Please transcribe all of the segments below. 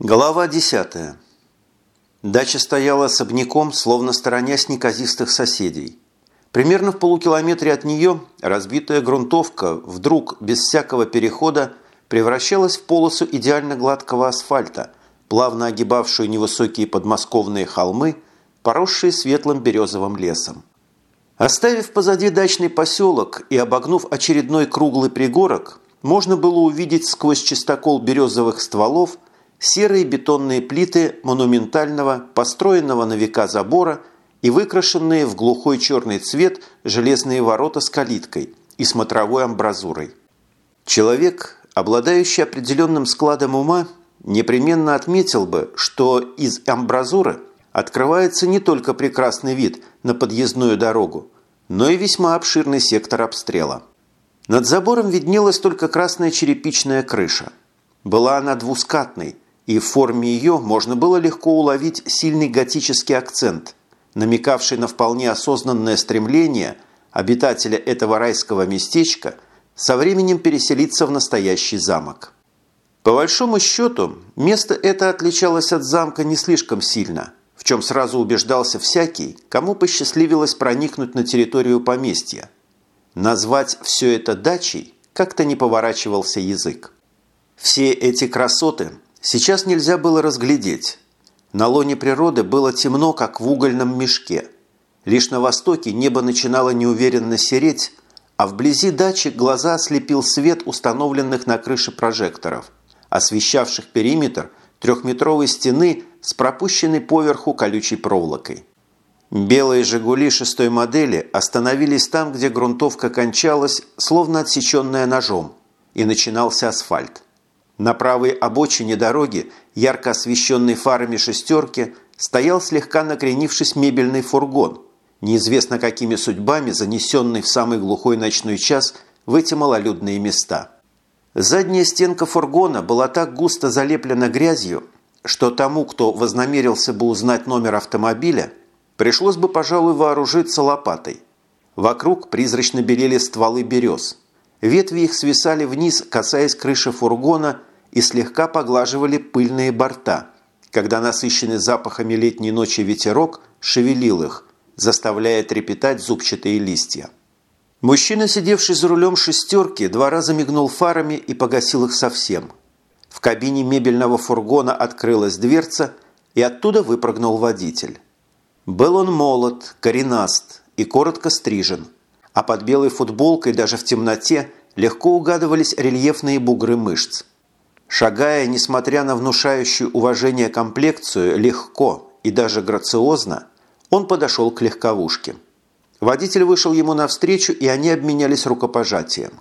Глава 10. Дача стояла особняком, словно сторонясь неказистых соседей. Примерно в полукилометре от нее разбитая грунтовка вдруг, без всякого перехода, превращалась в полосу идеально гладкого асфальта, плавно огибавшую невысокие подмосковные холмы, поросшие светлым березовым лесом. Оставив позади дачный поселок и обогнув очередной круглый пригорок, можно было увидеть сквозь чистокол березовых стволов – серые бетонные плиты монументального, построенного на века забора и выкрашенные в глухой черный цвет железные ворота с калиткой и смотровой амбразурой. Человек, обладающий определенным складом ума, непременно отметил бы, что из амбразуры открывается не только прекрасный вид на подъездную дорогу, но и весьма обширный сектор обстрела. Над забором виднелась только красная черепичная крыша. Была она двускатной – и в форме ее можно было легко уловить сильный готический акцент, намекавший на вполне осознанное стремление обитателя этого райского местечка со временем переселиться в настоящий замок. По большому счету, место это отличалось от замка не слишком сильно, в чем сразу убеждался всякий, кому посчастливилось проникнуть на территорию поместья. Назвать все это дачей как-то не поворачивался язык. Все эти красоты Сейчас нельзя было разглядеть. На лоне природы было темно, как в угольном мешке. Лишь на востоке небо начинало неуверенно сереть, а вблизи дачи глаза ослепил свет установленных на крыше прожекторов, освещавших периметр трехметровой стены с пропущенной поверху колючей проволокой. Белые «Жигули» шестой модели остановились там, где грунтовка кончалась, словно отсеченная ножом, и начинался асфальт. На правой обочине дороги, ярко освещенной фарами шестерки, стоял слегка накренившись мебельный фургон, неизвестно какими судьбами занесенный в самый глухой ночной час в эти малолюдные места. Задняя стенка фургона была так густо залеплена грязью, что тому, кто вознамерился бы узнать номер автомобиля, пришлось бы, пожалуй, вооружиться лопатой. Вокруг призрачно белели стволы берез. Ветви их свисали вниз, касаясь крыши фургона и слегка поглаживали пыльные борта, когда насыщенный запахами летней ночи ветерок шевелил их, заставляя трепетать зубчатые листья. Мужчина, сидевший за рулем шестерки, два раза мигнул фарами и погасил их совсем. В кабине мебельного фургона открылась дверца, и оттуда выпрыгнул водитель. Был он молод, коренаст и коротко стрижен, а под белой футболкой даже в темноте легко угадывались рельефные бугры мышц. Шагая, несмотря на внушающую уважение комплекцию, легко и даже грациозно, он подошел к легковушке. Водитель вышел ему навстречу, и они обменялись рукопожатием.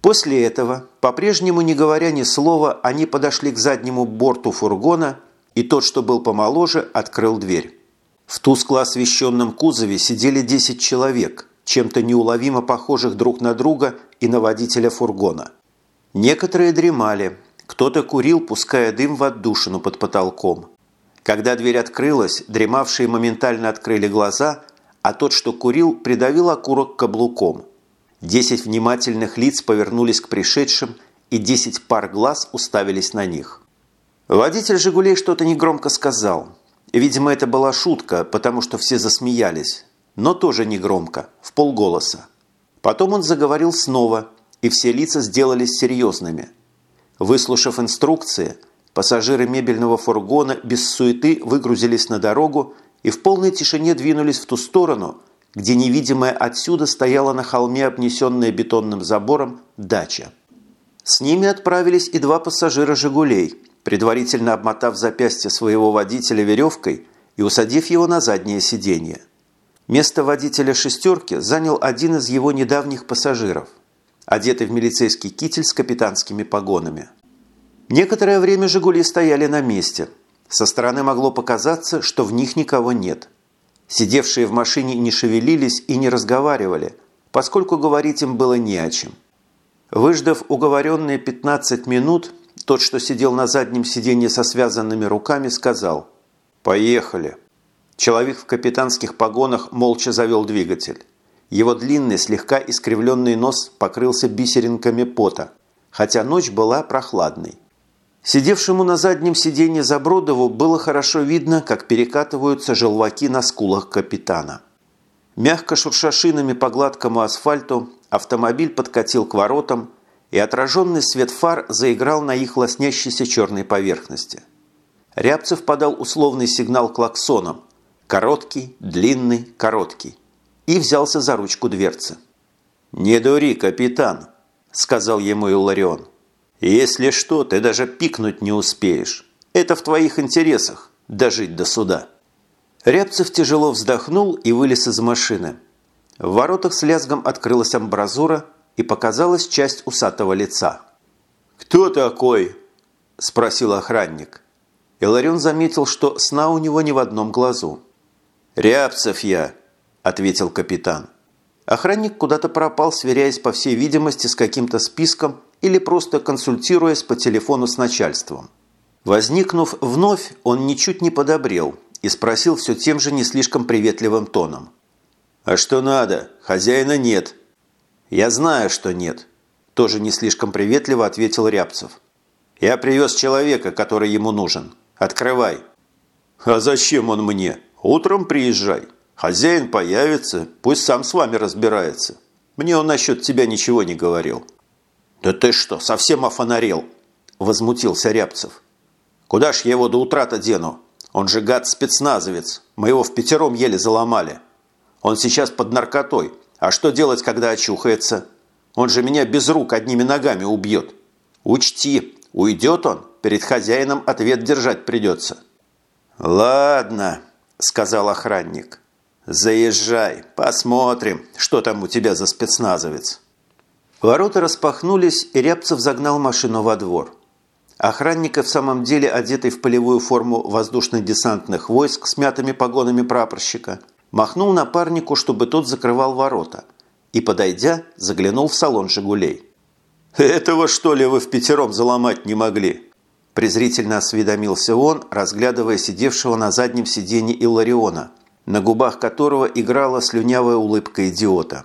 После этого, по-прежнему не говоря ни слова, они подошли к заднему борту фургона, и тот, что был помоложе, открыл дверь. В тускло освещенном кузове сидели 10 человек, чем-то неуловимо похожих друг на друга и на водителя фургона. Некоторые дремали, кто-то курил, пуская дым в отдушину под потолком. Когда дверь открылась, дремавшие моментально открыли глаза, а тот, что курил, придавил окурок каблуком. Десять внимательных лиц повернулись к пришедшим, и десять пар глаз уставились на них. Водитель «Жигулей» что-то негромко сказал. Видимо, это была шутка, потому что все засмеялись. Но тоже негромко, в полголоса. Потом он заговорил снова, и все лица сделались серьезными – Выслушав инструкции, пассажиры мебельного фургона без суеты выгрузились на дорогу и в полной тишине двинулись в ту сторону, где невидимая отсюда стояла на холме, обнесенная бетонным забором, дача. С ними отправились и два пассажира «Жигулей», предварительно обмотав запястье своего водителя веревкой и усадив его на заднее сиденье. Место водителя «шестерки» занял один из его недавних пассажиров – одетый в милицейский китель с капитанскими погонами. Некоторое время «Жигули» стояли на месте. Со стороны могло показаться, что в них никого нет. Сидевшие в машине не шевелились и не разговаривали, поскольку говорить им было не о чем. Выждав уговоренные 15 минут, тот, что сидел на заднем сиденье со связанными руками, сказал «Поехали». Человек в капитанских погонах молча завел двигатель. Его длинный, слегка искривленный нос покрылся бисеринками пота, хотя ночь была прохладной. Сидевшему на заднем сиденье Забродову было хорошо видно, как перекатываются желваки на скулах капитана. Мягко шурша шинами по гладкому асфальту, автомобиль подкатил к воротам, и отраженный свет фар заиграл на их лоснящейся черной поверхности. Рябцев подал условный сигнал клаксоном. Короткий, длинный, короткий. И взялся за ручку дверцы. «Не дури, капитан», – сказал ему Илларион. Если что, ты даже пикнуть не успеешь. Это в твоих интересах – дожить до суда». Рябцев тяжело вздохнул и вылез из машины. В воротах с лязгом открылась амбразура и показалась часть усатого лица. «Кто такой?» – спросил охранник. Иларион заметил, что сна у него ни в одном глазу. «Рябцев я», – ответил капитан. Охранник куда-то пропал, сверяясь, по всей видимости, с каким-то списком или просто консультируясь по телефону с начальством. Возникнув вновь, он ничуть не подобрел и спросил все тем же не слишком приветливым тоном. «А что надо? Хозяина нет». «Я знаю, что нет», – тоже не слишком приветливо ответил Рябцев. «Я привез человека, который ему нужен. Открывай». «А зачем он мне? Утром приезжай. Хозяин появится, пусть сам с вами разбирается. Мне он насчет тебя ничего не говорил». «Да ты что, совсем офонарел?» – возмутился Рябцев. «Куда ж я его до утра-то дену? Он же гад спецназовец. Мы его в пятером еле заломали. Он сейчас под наркотой. А что делать, когда очухается? Он же меня без рук одними ногами убьет. Учти, уйдет он, перед хозяином ответ держать придется». «Ладно», – сказал охранник. «Заезжай, посмотрим, что там у тебя за спецназовец». Ворота распахнулись, и Рябцев загнал машину во двор. Охранника, в самом деле одетый в полевую форму воздушно-десантных войск с мятыми погонами прапорщика, махнул напарнику, чтобы тот закрывал ворота, и, подойдя, заглянул в салон «Жигулей». «Этого, что ли, вы в пятером заломать не могли?» презрительно осведомился он, разглядывая сидевшего на заднем сиденье Иллариона, на губах которого играла слюнявая улыбка идиота.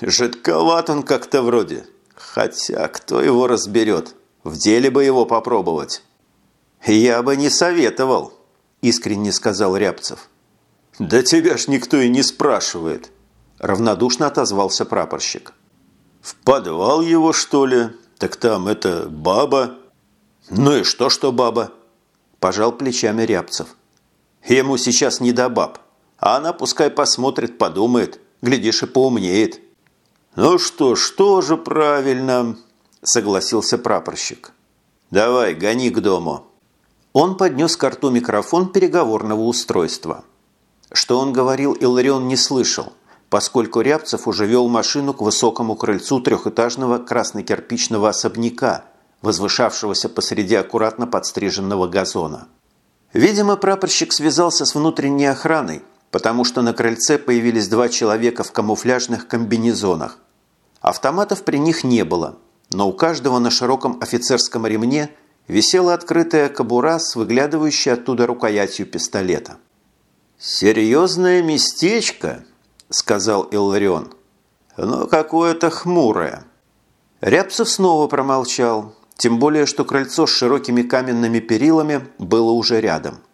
Жидковат он как-то вроде. Хотя, кто его разберет? В деле бы его попробовать. Я бы не советовал, искренне сказал Рябцев. Да тебя ж никто и не спрашивает, равнодушно отозвался прапорщик. В подвал его, что ли? Так там это баба. Ну и что, что баба? Пожал плечами Рябцев. Ему сейчас не до баб. А она пускай посмотрит, подумает. Глядишь и поумнеет. «Ну что ж, тоже правильно», – согласился прапорщик. «Давай, гони к дому». Он поднес к рту микрофон переговорного устройства. Что он говорил, Иларион не слышал, поскольку Рябцев уже вел машину к высокому крыльцу трехэтажного красно-кирпичного особняка, возвышавшегося посреди аккуратно подстриженного газона. Видимо, прапорщик связался с внутренней охраной, потому что на крыльце появились два человека в камуфляжных комбинезонах. Автоматов при них не было, но у каждого на широком офицерском ремне висела открытая кобура с выглядывающей оттуда рукоятью пистолета. «Серьезное местечко», – сказал Илларион, – «но какое-то хмурое». Рябцев снова промолчал, тем более, что крыльцо с широкими каменными перилами было уже рядом –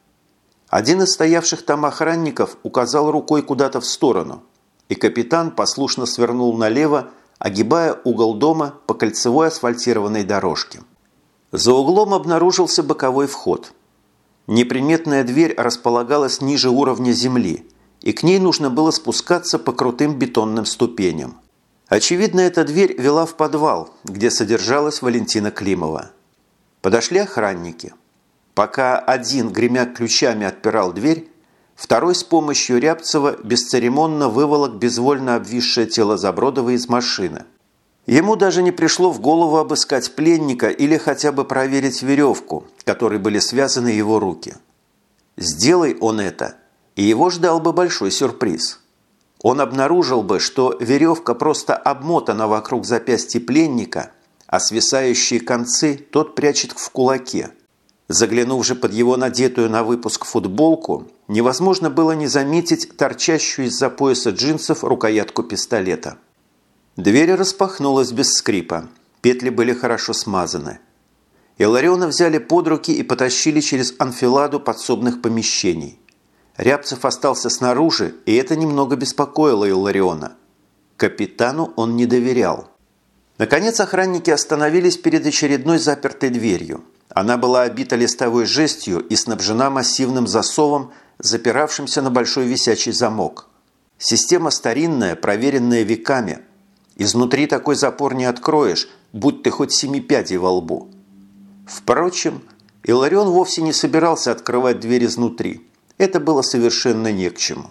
один из стоявших там охранников указал рукой куда-то в сторону, и капитан послушно свернул налево, огибая угол дома по кольцевой асфальтированной дорожке. За углом обнаружился боковой вход. Неприметная дверь располагалась ниже уровня земли, и к ней нужно было спускаться по крутым бетонным ступеням. Очевидно, эта дверь вела в подвал, где содержалась Валентина Климова. Подошли охранники – Пока один, гремя ключами, отпирал дверь, второй с помощью Рябцева бесцеремонно выволок безвольно обвисшее тело Забродова из машины. Ему даже не пришло в голову обыскать пленника или хотя бы проверить веревку, которой были связаны его руки. Сделай он это, и его ждал бы большой сюрприз. Он обнаружил бы, что веревка просто обмотана вокруг запястья пленника, а свисающие концы тот прячет в кулаке – Заглянув же под его надетую на выпуск футболку, невозможно было не заметить торчащую из-за пояса джинсов рукоятку пистолета. Дверь распахнулась без скрипа, петли были хорошо смазаны. Илариона взяли под руки и потащили через анфиладу подсобных помещений. Рябцев остался снаружи, и это немного беспокоило Иллариона. Капитану он не доверял. Наконец охранники остановились перед очередной запертой дверью. Она была обита листовой жестью и снабжена массивным засовом, запиравшимся на большой висячий замок. Система старинная, проверенная веками. Изнутри такой запор не откроешь, будь ты хоть семи пядей во лбу. Впрочем, Иларион вовсе не собирался открывать дверь изнутри. Это было совершенно не к чему.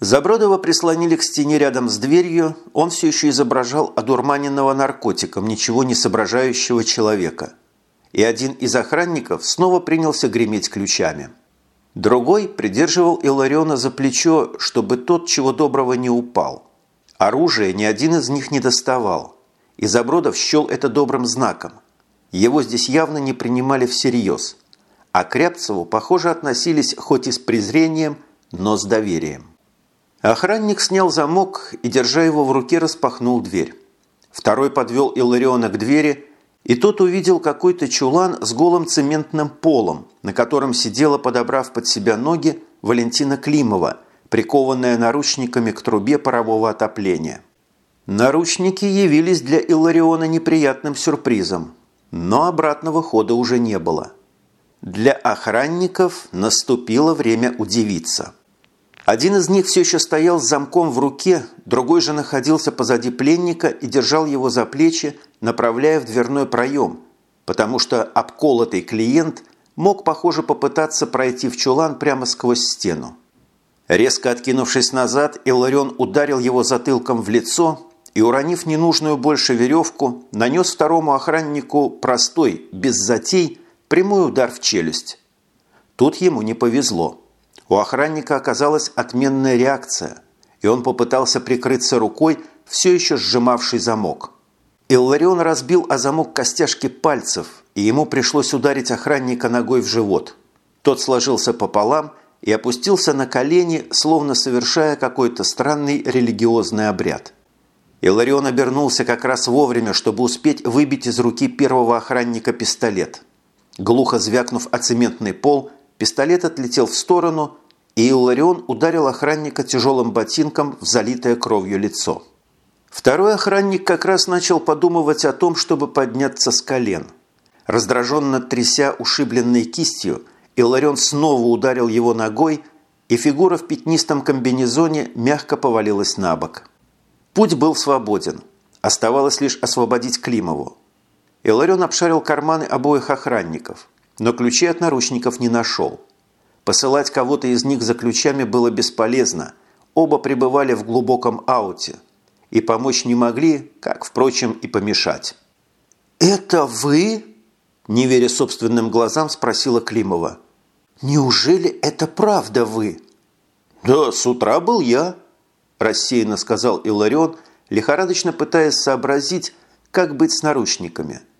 Забродова прислонили к стене рядом с дверью, он все еще изображал одурманенного наркотиком, ничего не соображающего человека. И один из охранников снова принялся греметь ключами. Другой придерживал Илариона за плечо, чтобы тот чего доброго не упал. Оружие ни один из них не доставал, и Забродов счел это добрым знаком. Его здесь явно не принимали всерьез, а к Рябцеву, похоже, относились хоть и с презрением, но с доверием. Охранник снял замок и, держа его в руке, распахнул дверь. Второй подвел Илариона к двери и тот увидел какой-то чулан с голым цементным полом, на котором сидела, подобрав под себя ноги, Валентина Климова, прикованная наручниками к трубе парового отопления. Наручники явились для Иллариона неприятным сюрпризом, но обратного хода уже не было. Для охранников наступило время удивиться. Один из них все еще стоял с замком в руке, другой же находился позади пленника и держал его за плечи, направляя в дверной проем, потому что обколотый клиент мог, похоже, попытаться пройти в чулан прямо сквозь стену. Резко откинувшись назад, Иларион ударил его затылком в лицо и, уронив ненужную больше веревку, нанес второму охраннику простой, без затей, прямой удар в челюсть. Тут ему не повезло. У охранника оказалась отменная реакция, и он попытался прикрыться рукой, все еще сжимавший замок. Илларион разбил о замок костяшки пальцев, и ему пришлось ударить охранника ногой в живот. Тот сложился пополам и опустился на колени, словно совершая какой-то странный религиозный обряд. Иларион обернулся как раз вовремя, чтобы успеть выбить из руки первого охранника пистолет. Глухо звякнув о цементный пол, Пистолет отлетел в сторону, и Илларион ударил охранника тяжелым ботинком в залитое кровью лицо. Второй охранник как раз начал подумывать о том, чтобы подняться с колен. Раздраженно тряся ушибленной кистью, Илларион снова ударил его ногой, и фигура в пятнистом комбинезоне мягко повалилась на бок. Путь был свободен. Оставалось лишь освободить Климову. Иларион обшарил карманы обоих охранников – но ключи от наручников не нашел. Посылать кого-то из них за ключами было бесполезно. Оба пребывали в глубоком ауте. И помочь не могли, как, впрочем, и помешать. «Это вы?» – не веря собственным глазам, спросила Климова. «Неужели это правда вы?» «Да, с утра был я», – рассеянно сказал Иларион, лихорадочно пытаясь сообразить, как быть с наручниками –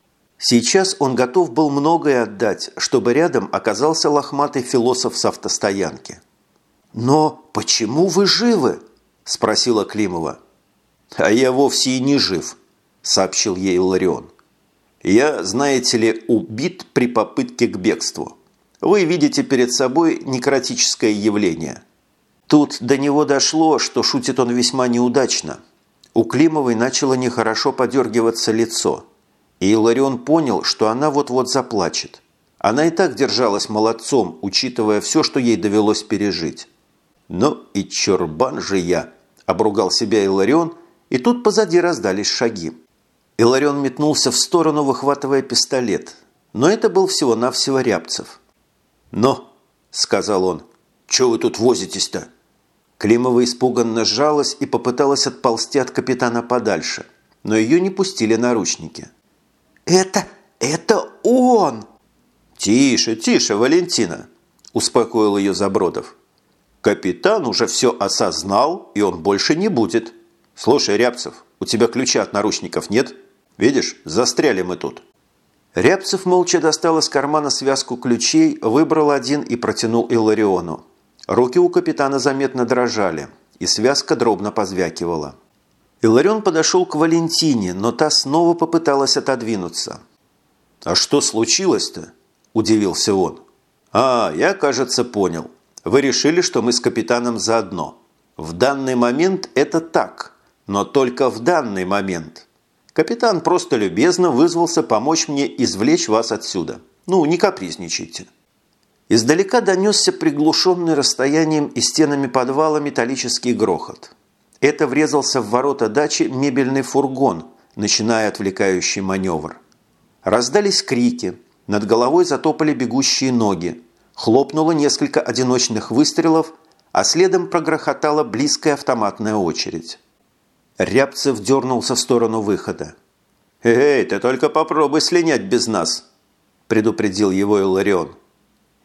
Сейчас он готов был многое отдать, чтобы рядом оказался лохматый философ с автостоянки. «Но почему вы живы?» – спросила Климова. «А я вовсе и не жив», – сообщил ей Ларион. «Я, знаете ли, убит при попытке к бегству. Вы видите перед собой некротическое явление». Тут до него дошло, что шутит он весьма неудачно. У Климовой начало нехорошо подергиваться лицо – и Иларион понял, что она вот-вот заплачет. Она и так держалась молодцом, учитывая все, что ей довелось пережить. «Ну и чурбан же я!» – обругал себя Иларион, и тут позади раздались шаги. Иларион метнулся в сторону, выхватывая пистолет. Но это был всего-навсего Рябцев. «Но!» – сказал он. «Чего вы тут возитесь-то?» Климова испуганно сжалась и попыталась отползти от капитана подальше, но ее не пустили наручники. «Это... это он!» «Тише, тише, Валентина!» – успокоил ее Забродов. «Капитан уже все осознал, и он больше не будет. Слушай, Рябцев, у тебя ключа от наручников нет? Видишь, застряли мы тут». Рябцев молча достал из кармана связку ключей, выбрал один и протянул Иллариону. Руки у капитана заметно дрожали, и связка дробно позвякивала. Иларион подошел к Валентине, но та снова попыталась отодвинуться. «А что случилось-то?» – удивился он. «А, я, кажется, понял. Вы решили, что мы с капитаном заодно. В данный момент это так, но только в данный момент. Капитан просто любезно вызвался помочь мне извлечь вас отсюда. Ну, не капризничайте». Издалека донесся приглушенный расстоянием и стенами подвала металлический грохот. Это врезался в ворота дачи мебельный фургон, начиная отвлекающий маневр. Раздались крики, над головой затопали бегущие ноги, хлопнуло несколько одиночных выстрелов, а следом прогрохотала близкая автоматная очередь. Рябцев дернулся в сторону выхода. «Эй, ты только попробуй слинять без нас!» – предупредил его Иларион.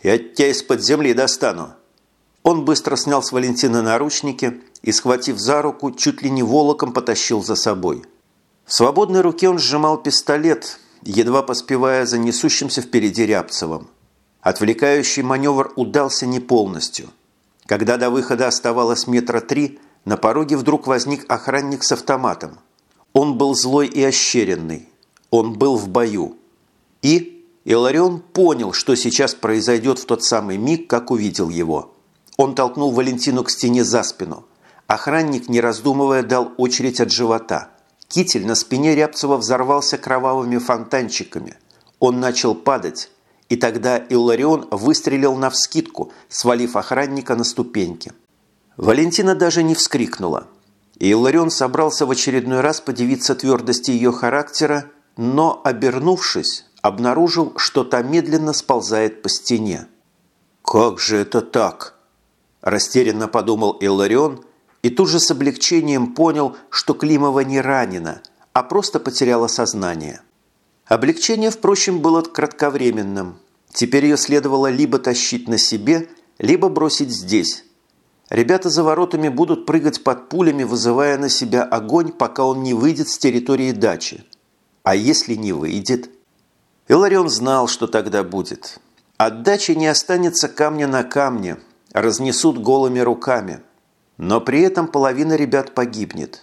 «Я тебя из-под земли достану!» Он быстро снял с Валентина наручники и, схватив за руку, чуть ли не волоком потащил за собой. В свободной руке он сжимал пистолет, едва поспевая за несущимся впереди Рябцевым. Отвлекающий маневр удался не полностью. Когда до выхода оставалось метра три, на пороге вдруг возник охранник с автоматом. Он был злой и ощеренный. Он был в бою. И Иларион понял, что сейчас произойдет в тот самый миг, как увидел его. Он толкнул Валентину к стене за спину. Охранник, не раздумывая, дал очередь от живота. Китель на спине Рябцева взорвался кровавыми фонтанчиками. Он начал падать, и тогда Илларион выстрелил навскидку, свалив охранника на ступеньки. Валентина даже не вскрикнула. И Илларион собрался в очередной раз подивиться твердости ее характера, но, обернувшись, обнаружил, что та медленно сползает по стене. «Как же это так?» – растерянно подумал Илларион и тут же с облегчением понял, что Климова не ранена, а просто потеряла сознание. Облегчение, впрочем, было кратковременным. Теперь ее следовало либо тащить на себе, либо бросить здесь. Ребята за воротами будут прыгать под пулями, вызывая на себя огонь, пока он не выйдет с территории дачи. А если не выйдет – Иларион знал, что тогда будет. От дачи не останется камня на камне, разнесут голыми руками. Но при этом половина ребят погибнет.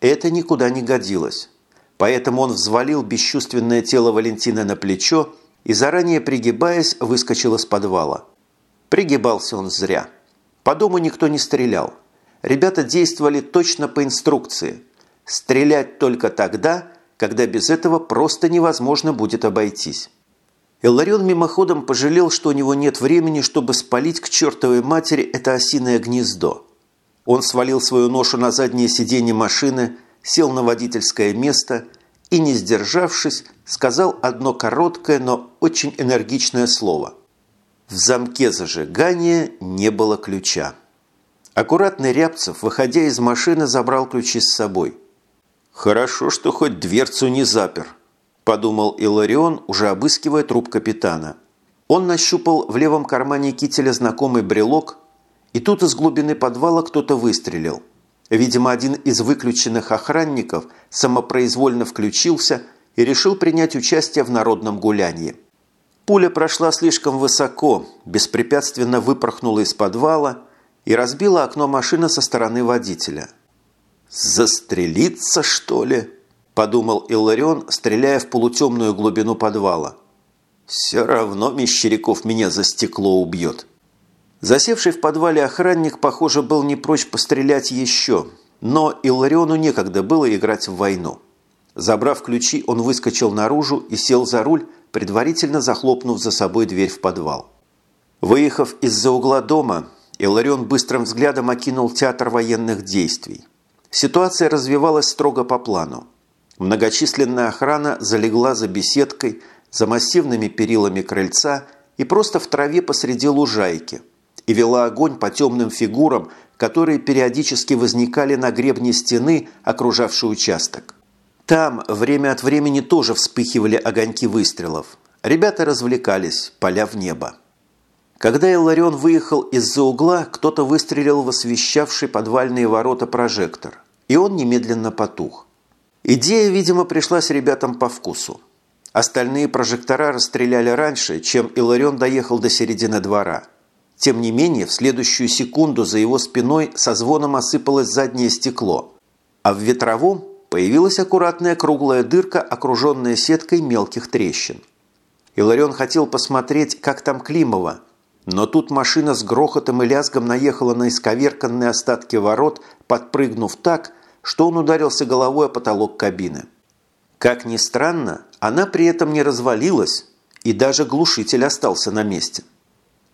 Это никуда не годилось. Поэтому он взвалил бесчувственное тело Валентина на плечо и, заранее пригибаясь, выскочил из подвала. Пригибался он зря. По дому никто не стрелял. Ребята действовали точно по инструкции. Стрелять только тогда, когда без этого просто невозможно будет обойтись. Илларион мимоходом пожалел, что у него нет времени, чтобы спалить к чертовой матери это осиное гнездо. Он свалил свою ношу на заднее сиденье машины, сел на водительское место и, не сдержавшись, сказал одно короткое, но очень энергичное слово. В замке зажигания не было ключа. Аккуратный Рябцев, выходя из машины, забрал ключи с собой – «Хорошо, что хоть дверцу не запер», – подумал Иларион, уже обыскивая труп капитана. Он нащупал в левом кармане кителя знакомый брелок, и тут из глубины подвала кто-то выстрелил. Видимо, один из выключенных охранников самопроизвольно включился и решил принять участие в народном гулянии. Пуля прошла слишком высоко, беспрепятственно выпорхнула из подвала и разбила окно машины со стороны водителя – «Застрелиться, что ли?» – подумал Илларион, стреляя в полутемную глубину подвала. «Все равно Мещеряков меня за стекло убьет». Засевший в подвале охранник, похоже, был не прочь пострелять еще, но Иллариону некогда было играть в войну. Забрав ключи, он выскочил наружу и сел за руль, предварительно захлопнув за собой дверь в подвал. Выехав из-за угла дома, Иларион быстрым взглядом окинул театр военных действий. Ситуация развивалась строго по плану. Многочисленная охрана залегла за беседкой, за массивными перилами крыльца и просто в траве посреди лужайки и вела огонь по темным фигурам, которые периодически возникали на гребне стены, окружавшей участок. Там время от времени тоже вспыхивали огоньки выстрелов. Ребята развлекались, поля в небо. Когда Илларион выехал из-за угла, кто-то выстрелил в освещавший подвальные ворота прожектор, и он немедленно потух. Идея, видимо, пришлась ребятам по вкусу. Остальные прожектора расстреляли раньше, чем Иларион доехал до середины двора. Тем не менее, в следующую секунду за его спиной со звоном осыпалось заднее стекло, а в ветровом появилась аккуратная круглая дырка, окруженная сеткой мелких трещин. Иларион хотел посмотреть, как там Климова, но тут машина с грохотом и лязгом наехала на исковерканные остатки ворот, подпрыгнув так, что он ударился головой о потолок кабины. Как ни странно, она при этом не развалилась, и даже глушитель остался на месте.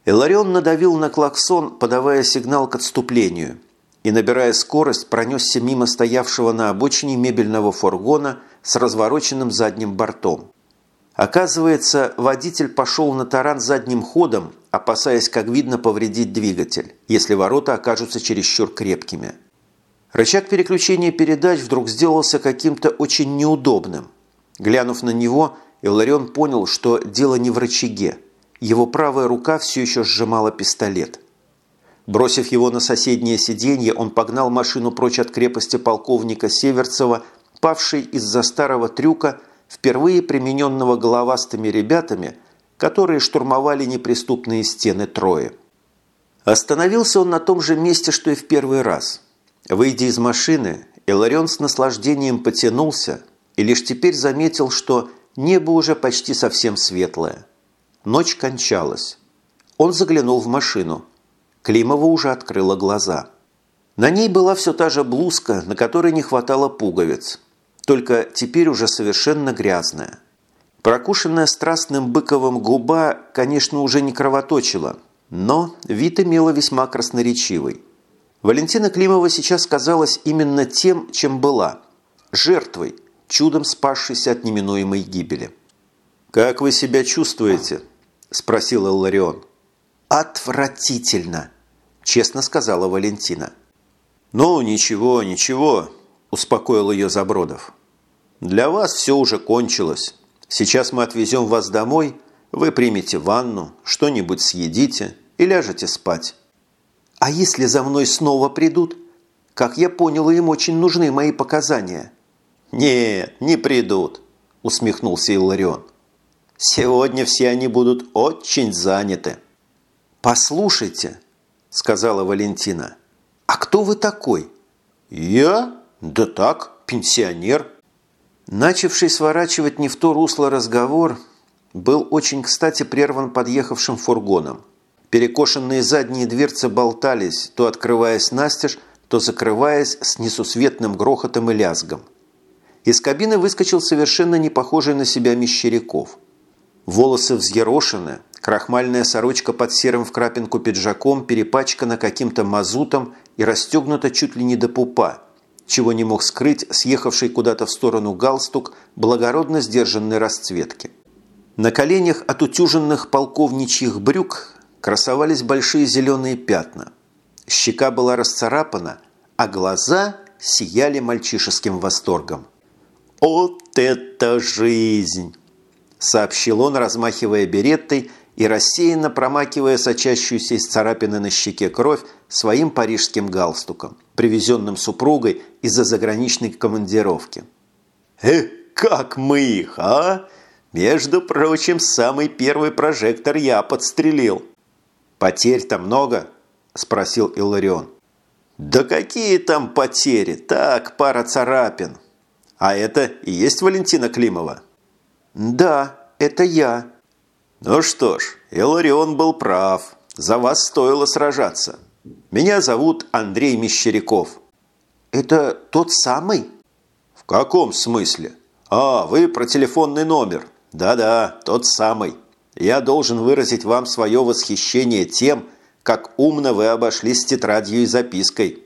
Иларион надавил на клаксон, подавая сигнал к отступлению, и, набирая скорость, пронесся мимо стоявшего на обочине мебельного фургона с развороченным задним бортом. Оказывается, водитель пошел на таран задним ходом, опасаясь, как видно, повредить двигатель, если ворота окажутся чересчур крепкими. Рычаг переключения передач вдруг сделался каким-то очень неудобным. Глянув на него, Иларион понял, что дело не в рычаге. Его правая рука все еще сжимала пистолет. Бросив его на соседнее сиденье, он погнал машину прочь от крепости полковника Северцева, павшей из-за старого трюка – впервые примененного головастыми ребятами, которые штурмовали неприступные стены Трои. Остановился он на том же месте, что и в первый раз. Выйдя из машины, Иларион с наслаждением потянулся и лишь теперь заметил, что небо уже почти совсем светлое. Ночь кончалась. Он заглянул в машину. Климова уже открыла глаза. На ней была все та же блузка, на которой не хватало пуговиц только теперь уже совершенно грязная. Прокушенная страстным быковым губа, конечно, уже не кровоточила, но вид имела весьма красноречивый. Валентина Климова сейчас казалась именно тем, чем была – жертвой, чудом спасшейся от неминуемой гибели. «Как вы себя чувствуете?» – спросил Илларион. «Отвратительно!» – честно сказала Валентина. «Ну, ничего, ничего», успокоил ее Забродов. «Для вас все уже кончилось. Сейчас мы отвезем вас домой, вы примете ванну, что-нибудь съедите и ляжете спать». «А если за мной снова придут? Как я понял, им очень нужны мои показания». «Нет, не придут», – усмехнулся Илларион. «Сегодня все они будут очень заняты». «Послушайте», – сказала Валентина, – «а кто вы такой?» «Я?» «Да так, пенсионер». Начавший сворачивать не в то русло разговор был очень кстати прерван подъехавшим фургоном. Перекошенные задние дверцы болтались, то открываясь настежь, то закрываясь с несусветным грохотом и лязгом. Из кабины выскочил совершенно не похожий на себя Мещеряков. Волосы взъерошены, крахмальная сорочка под серым в крапинку пиджаком перепачкана каким-то мазутом и расстегнута чуть ли не до пупа – чего не мог скрыть съехавший куда-то в сторону галстук благородно сдержанной расцветки. На коленях от утюженных полковничьих брюк красовались большие зеленые пятна. Щека была расцарапана, а глаза сияли мальчишеским восторгом. «Вот это жизнь!» – сообщил он, размахивая береттой и рассеянно промакивая сочащуюся из царапины на щеке кровь своим парижским галстуком, привезенным супругой из-за заграничной командировки. «Эх, как мы их, а! Между прочим, самый первый прожектор я подстрелил». «Потерь-то много?» – спросил Илларион. «Да какие там потери? Так, пара царапин». «А это и есть Валентина Климова?» «Да, это я», ну что ж, Иларион был прав. За вас стоило сражаться. Меня зовут Андрей Мещеряков. Это тот самый? В каком смысле? А, вы про телефонный номер. Да-да, тот самый. Я должен выразить вам свое восхищение тем, как умно вы обошлись с тетрадью и запиской.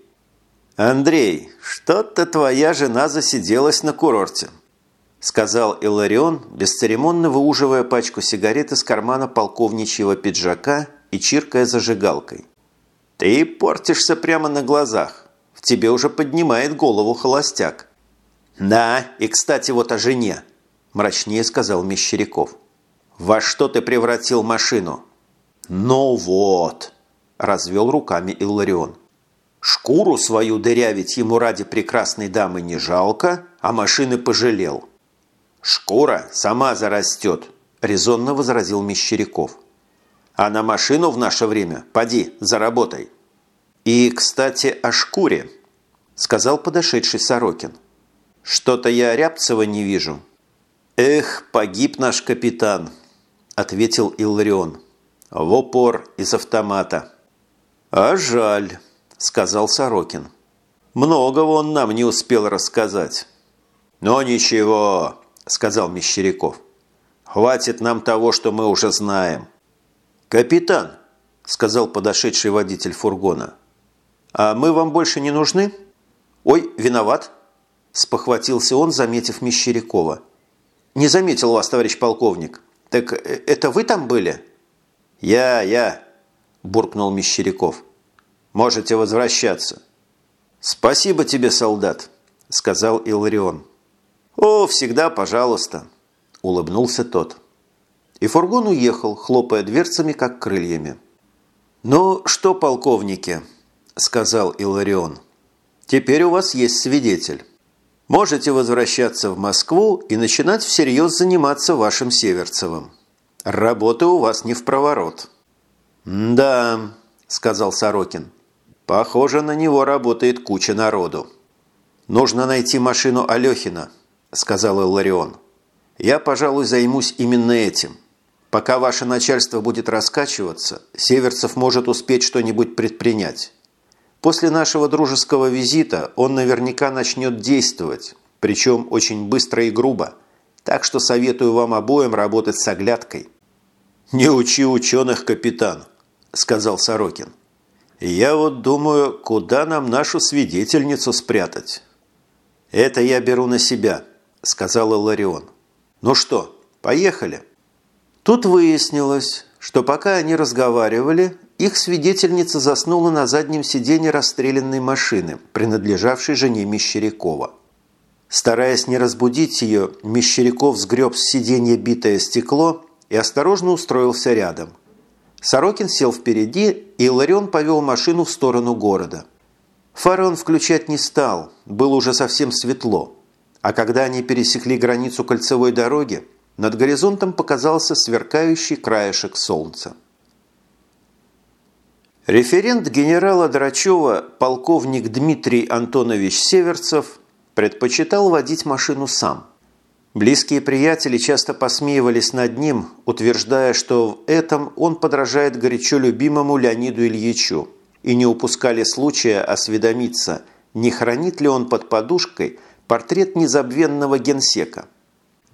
Андрей, что-то твоя жена засиделась на курорте. – сказал Иларион, бесцеремонно выуживая пачку сигарет из кармана полковничьего пиджака и чиркая зажигалкой. «Ты портишься прямо на глазах. В тебе уже поднимает голову холостяк». «Да, и, кстати, вот о жене», – мрачнее сказал Мещеряков. «Во что ты превратил машину?» «Ну вот», – развел руками Илларион. «Шкуру свою дырявить ему ради прекрасной дамы не жалко, а машины пожалел». «Шкура сама зарастет», – резонно возразил Мещеряков. «А на машину в наше время поди, заработай». «И, кстати, о шкуре», – сказал подошедший Сорокин. «Что-то я Рябцева не вижу». «Эх, погиб наш капитан», – ответил Илларион. «В упор из автомата». «А жаль», – сказал Сорокин. «Многого он нам не успел рассказать». «Но ничего», – сказал Мещеряков. «Хватит нам того, что мы уже знаем». «Капитан», – сказал подошедший водитель фургона, – «а мы вам больше не нужны?» «Ой, виноват», – спохватился он, заметив Мещерякова. «Не заметил вас, товарищ полковник. Так э, это вы там были?» «Я, я», – буркнул Мещеряков. «Можете возвращаться». «Спасибо тебе, солдат», – сказал Иларион. «О, всегда пожалуйста», – улыбнулся тот. И фургон уехал, хлопая дверцами, как крыльями. «Ну что, полковники», – сказал Иларион, – «теперь у вас есть свидетель. Можете возвращаться в Москву и начинать всерьез заниматься вашим Северцевым. Работа у вас не в проворот». «Да», – сказал Сорокин, – «похоже, на него работает куча народу». «Нужно найти машину Алехина», – сказал Илларион. «Я, пожалуй, займусь именно этим. Пока ваше начальство будет раскачиваться, Северцев может успеть что-нибудь предпринять». После нашего дружеского визита он наверняка начнет действовать, причем очень быстро и грубо. Так что советую вам обоим работать с оглядкой. «Не учи ученых, капитан», – сказал Сорокин. «Я вот думаю, куда нам нашу свидетельницу спрятать?» «Это я беру на себя», – сказал Ларион. «Ну что, поехали?» Тут выяснилось, что пока они разговаривали, их свидетельница заснула на заднем сиденье расстрелянной машины, принадлежавшей жене Мещерякова. Стараясь не разбудить ее, Мещеряков сгреб с сиденья битое стекло и осторожно устроился рядом. Сорокин сел впереди, и Ларион повел машину в сторону города. Фары он включать не стал, было уже совсем светло. А когда они пересекли границу кольцевой дороги, над горизонтом показался сверкающий краешек солнца. Референт генерала Драчева, полковник Дмитрий Антонович Северцев, предпочитал водить машину сам. Близкие приятели часто посмеивались над ним, утверждая, что в этом он подражает горячо любимому Леониду Ильичу, и не упускали случая осведомиться, не хранит ли он под подушкой портрет незабвенного генсека.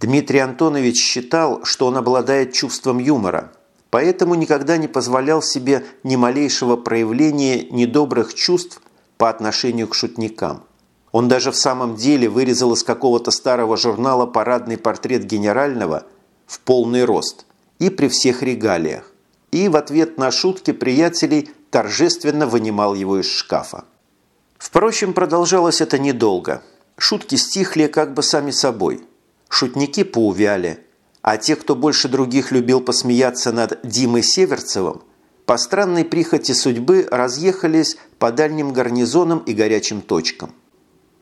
Дмитрий Антонович считал, что он обладает чувством юмора – поэтому никогда не позволял себе ни малейшего проявления недобрых чувств по отношению к шутникам. Он даже в самом деле вырезал из какого-то старого журнала парадный портрет генерального в полный рост и при всех регалиях, и в ответ на шутки приятелей торжественно вынимал его из шкафа. Впрочем, продолжалось это недолго. Шутки стихли как бы сами собой. Шутники поувяли, а те, кто больше других любил посмеяться над Димой Северцевым, по странной прихоти судьбы разъехались по дальним гарнизонам и горячим точкам.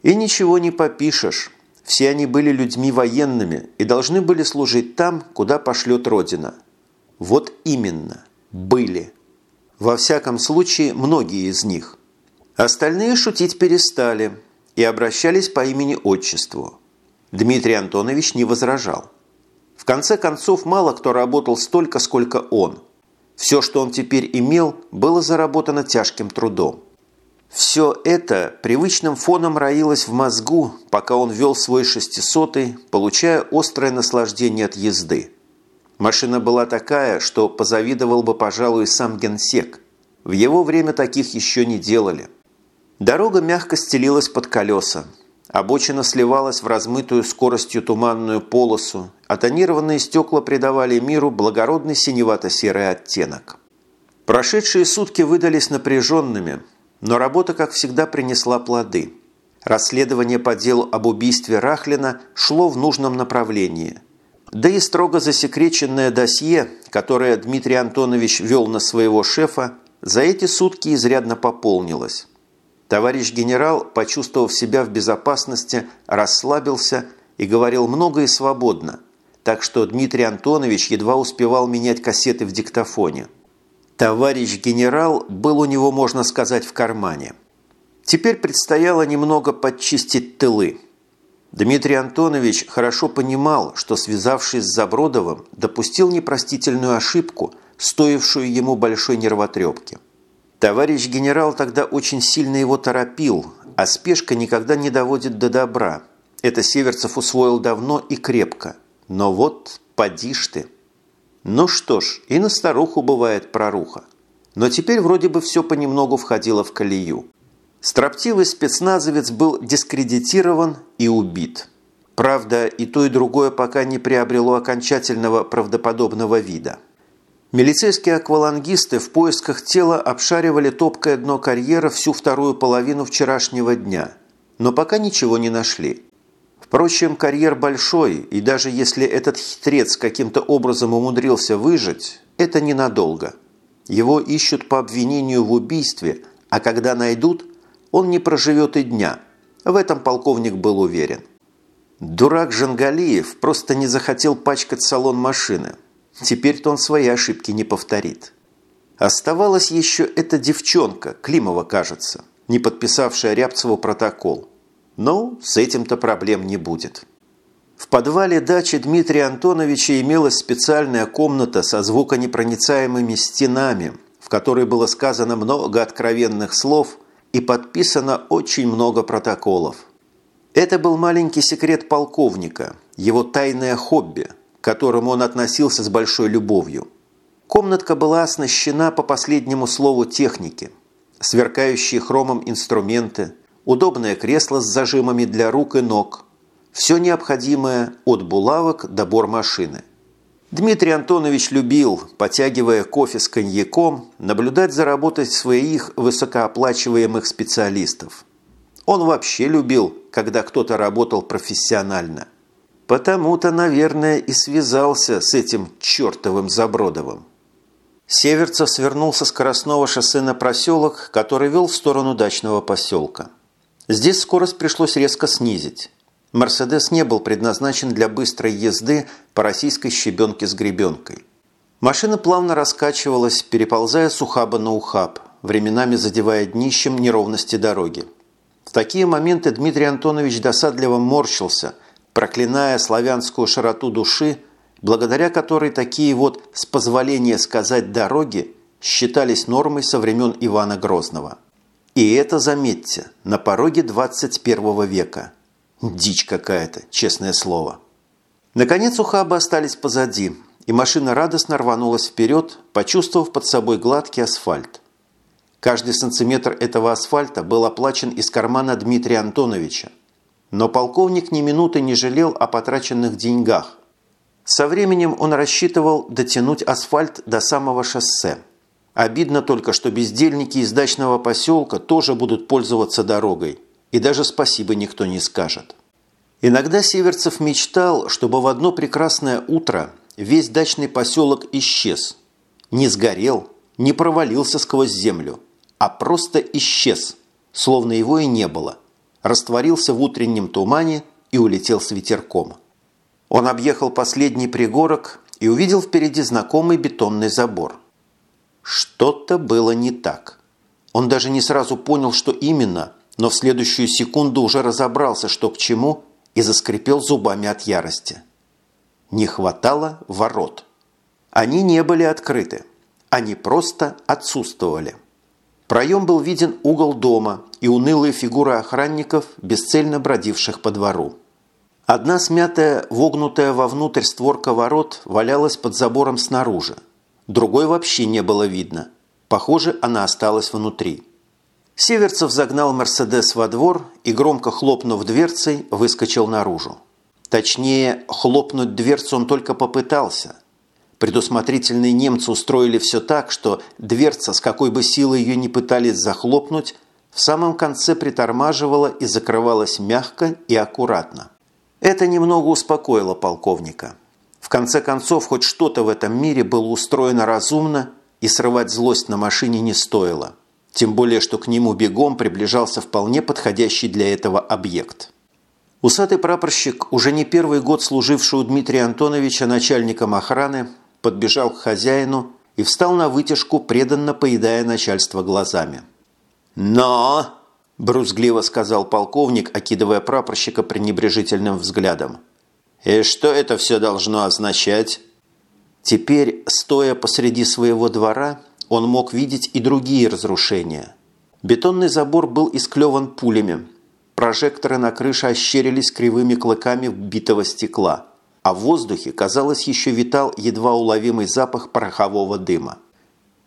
И ничего не попишешь. Все они были людьми военными и должны были служить там, куда пошлет Родина. Вот именно, были. Во всяком случае, многие из них. Остальные шутить перестали и обращались по имени-отчеству. Дмитрий Антонович не возражал. В конце концов, мало кто работал столько, сколько он. Все, что он теперь имел, было заработано тяжким трудом. Все это привычным фоном роилось в мозгу, пока он вел свой шестисотый, получая острое наслаждение от езды. Машина была такая, что позавидовал бы, пожалуй, сам генсек. В его время таких еще не делали. Дорога мягко стелилась под колеса, Обочина сливалась в размытую скоростью туманную полосу, а тонированные стекла придавали миру благородный синевато-серый оттенок. Прошедшие сутки выдались напряженными, но работа, как всегда, принесла плоды. Расследование по делу об убийстве Рахлина шло в нужном направлении. Да и строго засекреченное досье, которое Дмитрий Антонович вел на своего шефа, за эти сутки изрядно пополнилось. Товарищ генерал, почувствовав себя в безопасности, расслабился и говорил много и свободно, так что Дмитрий Антонович едва успевал менять кассеты в диктофоне. Товарищ генерал был у него, можно сказать, в кармане. Теперь предстояло немного подчистить тылы. Дмитрий Антонович хорошо понимал, что, связавшись с Забродовым, допустил непростительную ошибку, стоившую ему большой нервотрепки. Товарищ генерал тогда очень сильно его торопил, а спешка никогда не доводит до добра. Это Северцев усвоил давно и крепко. Но вот поди ж ты. Ну что ж, и на старуху бывает проруха. Но теперь вроде бы все понемногу входило в колею. Строптивый спецназовец был дискредитирован и убит. Правда, и то, и другое пока не приобрело окончательного правдоподобного вида. Милицейские аквалангисты в поисках тела обшаривали топкое дно карьера всю вторую половину вчерашнего дня, но пока ничего не нашли. Впрочем, карьер большой, и даже если этот хитрец каким-то образом умудрился выжить, это ненадолго. Его ищут по обвинению в убийстве, а когда найдут, он не проживет и дня. В этом полковник был уверен. Дурак Жангалиев просто не захотел пачкать салон машины. Теперь-то он свои ошибки не повторит. Оставалась еще эта девчонка, Климова, кажется, не подписавшая Рябцеву протокол. Но с этим-то проблем не будет. В подвале дачи Дмитрия Антоновича имелась специальная комната со звуконепроницаемыми стенами, в которой было сказано много откровенных слов и подписано очень много протоколов. Это был маленький секрет полковника, его тайное хобби, которому он относился с большой любовью. Комнатка была оснащена по последнему слову техники. Сверкающие хромом инструменты, удобное кресло с зажимами для рук и ног. Все необходимое от булавок до бормашины. Дмитрий Антонович любил, потягивая кофе с коньяком, наблюдать за работой своих высокооплачиваемых специалистов. Он вообще любил, когда кто-то работал профессионально. Потому-то, наверное, и связался с этим чертовым Забродовым. Северцев свернул со скоростного шоссе на проселок, который вел в сторону дачного поселка. Здесь скорость пришлось резко снизить. «Мерседес» не был предназначен для быстрой езды по российской щебенке с гребенкой. Машина плавно раскачивалась, переползая с ухаба на ухаб, временами задевая днищем неровности дороги. В такие моменты Дмитрий Антонович досадливо морщился, проклиная славянскую широту души, благодаря которой такие вот, с позволения сказать, дороги считались нормой со времен Ивана Грозного. И это, заметьте, на пороге 21 века – Дичь какая-то, честное слово. Наконец ухабы остались позади, и машина радостно рванулась вперед, почувствовав под собой гладкий асфальт. Каждый сантиметр этого асфальта был оплачен из кармана Дмитрия Антоновича. Но полковник ни минуты не жалел о потраченных деньгах. Со временем он рассчитывал дотянуть асфальт до самого шоссе. Обидно только, что бездельники из дачного поселка тоже будут пользоваться дорогой и даже спасибо никто не скажет. Иногда Северцев мечтал, чтобы в одно прекрасное утро весь дачный поселок исчез. Не сгорел, не провалился сквозь землю, а просто исчез, словно его и не было. Растворился в утреннем тумане и улетел с ветерком. Он объехал последний пригорок и увидел впереди знакомый бетонный забор. Что-то было не так. Он даже не сразу понял, что именно, но в следующую секунду уже разобрался, что к чему, и заскрипел зубами от ярости. Не хватало ворот. Они не были открыты. Они просто отсутствовали. проем был виден угол дома и унылые фигуры охранников, бесцельно бродивших по двору. Одна смятая, вогнутая вовнутрь створка ворот валялась под забором снаружи. Другой вообще не было видно. Похоже, она осталась внутри. Северцев загнал «Мерседес» во двор и, громко хлопнув дверцей, выскочил наружу. Точнее, хлопнуть дверцу он только попытался. Предусмотрительные немцы устроили все так, что дверца, с какой бы силой ее не пытались захлопнуть, в самом конце притормаживала и закрывалась мягко и аккуратно. Это немного успокоило полковника. В конце концов, хоть что-то в этом мире было устроено разумно, и срывать злость на машине не стоило – тем более, что к нему бегом приближался вполне подходящий для этого объект. Усатый прапорщик, уже не первый год служивший у Дмитрия Антоновича начальником охраны, подбежал к хозяину и встал на вытяжку, преданно поедая начальство глазами. «Но!» – брузгливо сказал полковник, окидывая прапорщика пренебрежительным взглядом. «И что это все должно означать?» Теперь, стоя посреди своего двора, он мог видеть и другие разрушения. Бетонный забор был исклеван пулями. Прожекторы на крыше ощерились кривыми клыками битого стекла, а в воздухе, казалось, еще витал едва уловимый запах порохового дыма.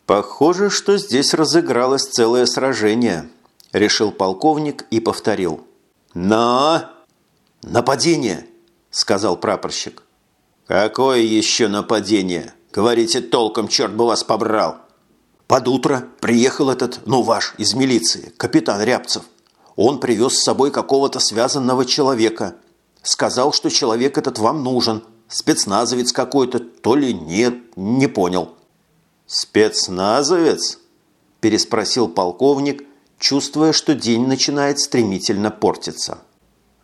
«Похоже, что здесь разыгралось целое сражение», – решил полковник и повторил. «На...» «Нападение!» – сказал прапорщик. «Какое еще нападение? Говорите толком, черт бы вас побрал!» «Под утро приехал этот, ну ваш, из милиции, капитан Рябцев. Он привез с собой какого-то связанного человека. Сказал, что человек этот вам нужен. Спецназовец какой-то, то ли нет, не понял». «Спецназовец?» – переспросил полковник, чувствуя, что день начинает стремительно портиться.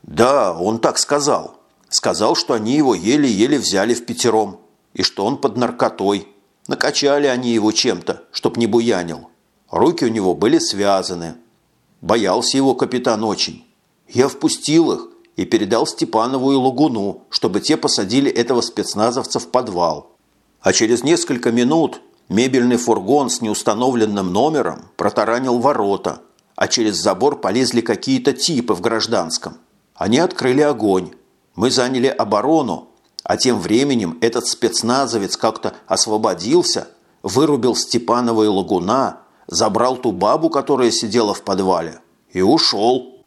«Да, он так сказал». Сказал, что они его еле-еле взяли в пятером, и что он под наркотой. Накачали они его чем-то, чтоб не буянил. Руки у него были связаны. Боялся его капитан очень. Я впустил их и передал Степанову и Лагуну, чтобы те посадили этого спецназовца в подвал. А через несколько минут мебельный фургон с неустановленным номером протаранил ворота, а через забор полезли какие-то типы в гражданском. Они открыли огонь. Мы заняли оборону, а тем временем этот спецназовец как-то освободился, вырубил Степанова и Лагуна, забрал ту бабу, которая сидела в подвале, и ушел.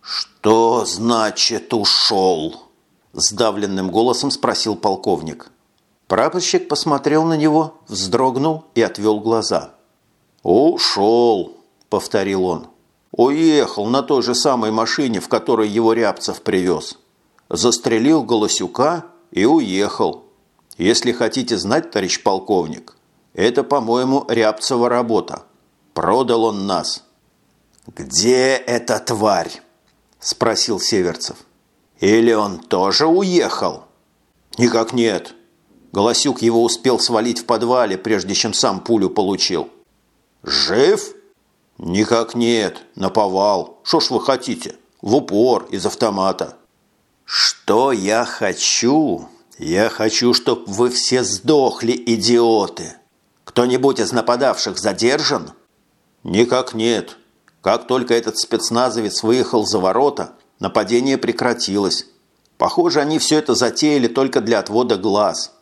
«Что значит ушел?» – сдавленным голосом спросил полковник. Прапорщик посмотрел на него, вздрогнул и отвел глаза. «Ушел», – повторил он. «Уехал на той же самой машине, в которой его Рябцев привез» застрелил Голосюка и уехал. Если хотите знать, товарищ полковник, это, по-моему, Рябцева работа. Продал он нас». «Где эта тварь?» – спросил Северцев. «Или он тоже уехал?» «Никак нет. Голосюк его успел свалить в подвале, прежде чем сам пулю получил». «Жив?» «Никак нет. Наповал. Что ж вы хотите? В упор, из автомата». «Что я хочу? Я хочу, чтоб вы все сдохли, идиоты! Кто-нибудь из нападавших задержан?» «Никак нет. Как только этот спецназовец выехал за ворота, нападение прекратилось. Похоже, они все это затеяли только для отвода глаз.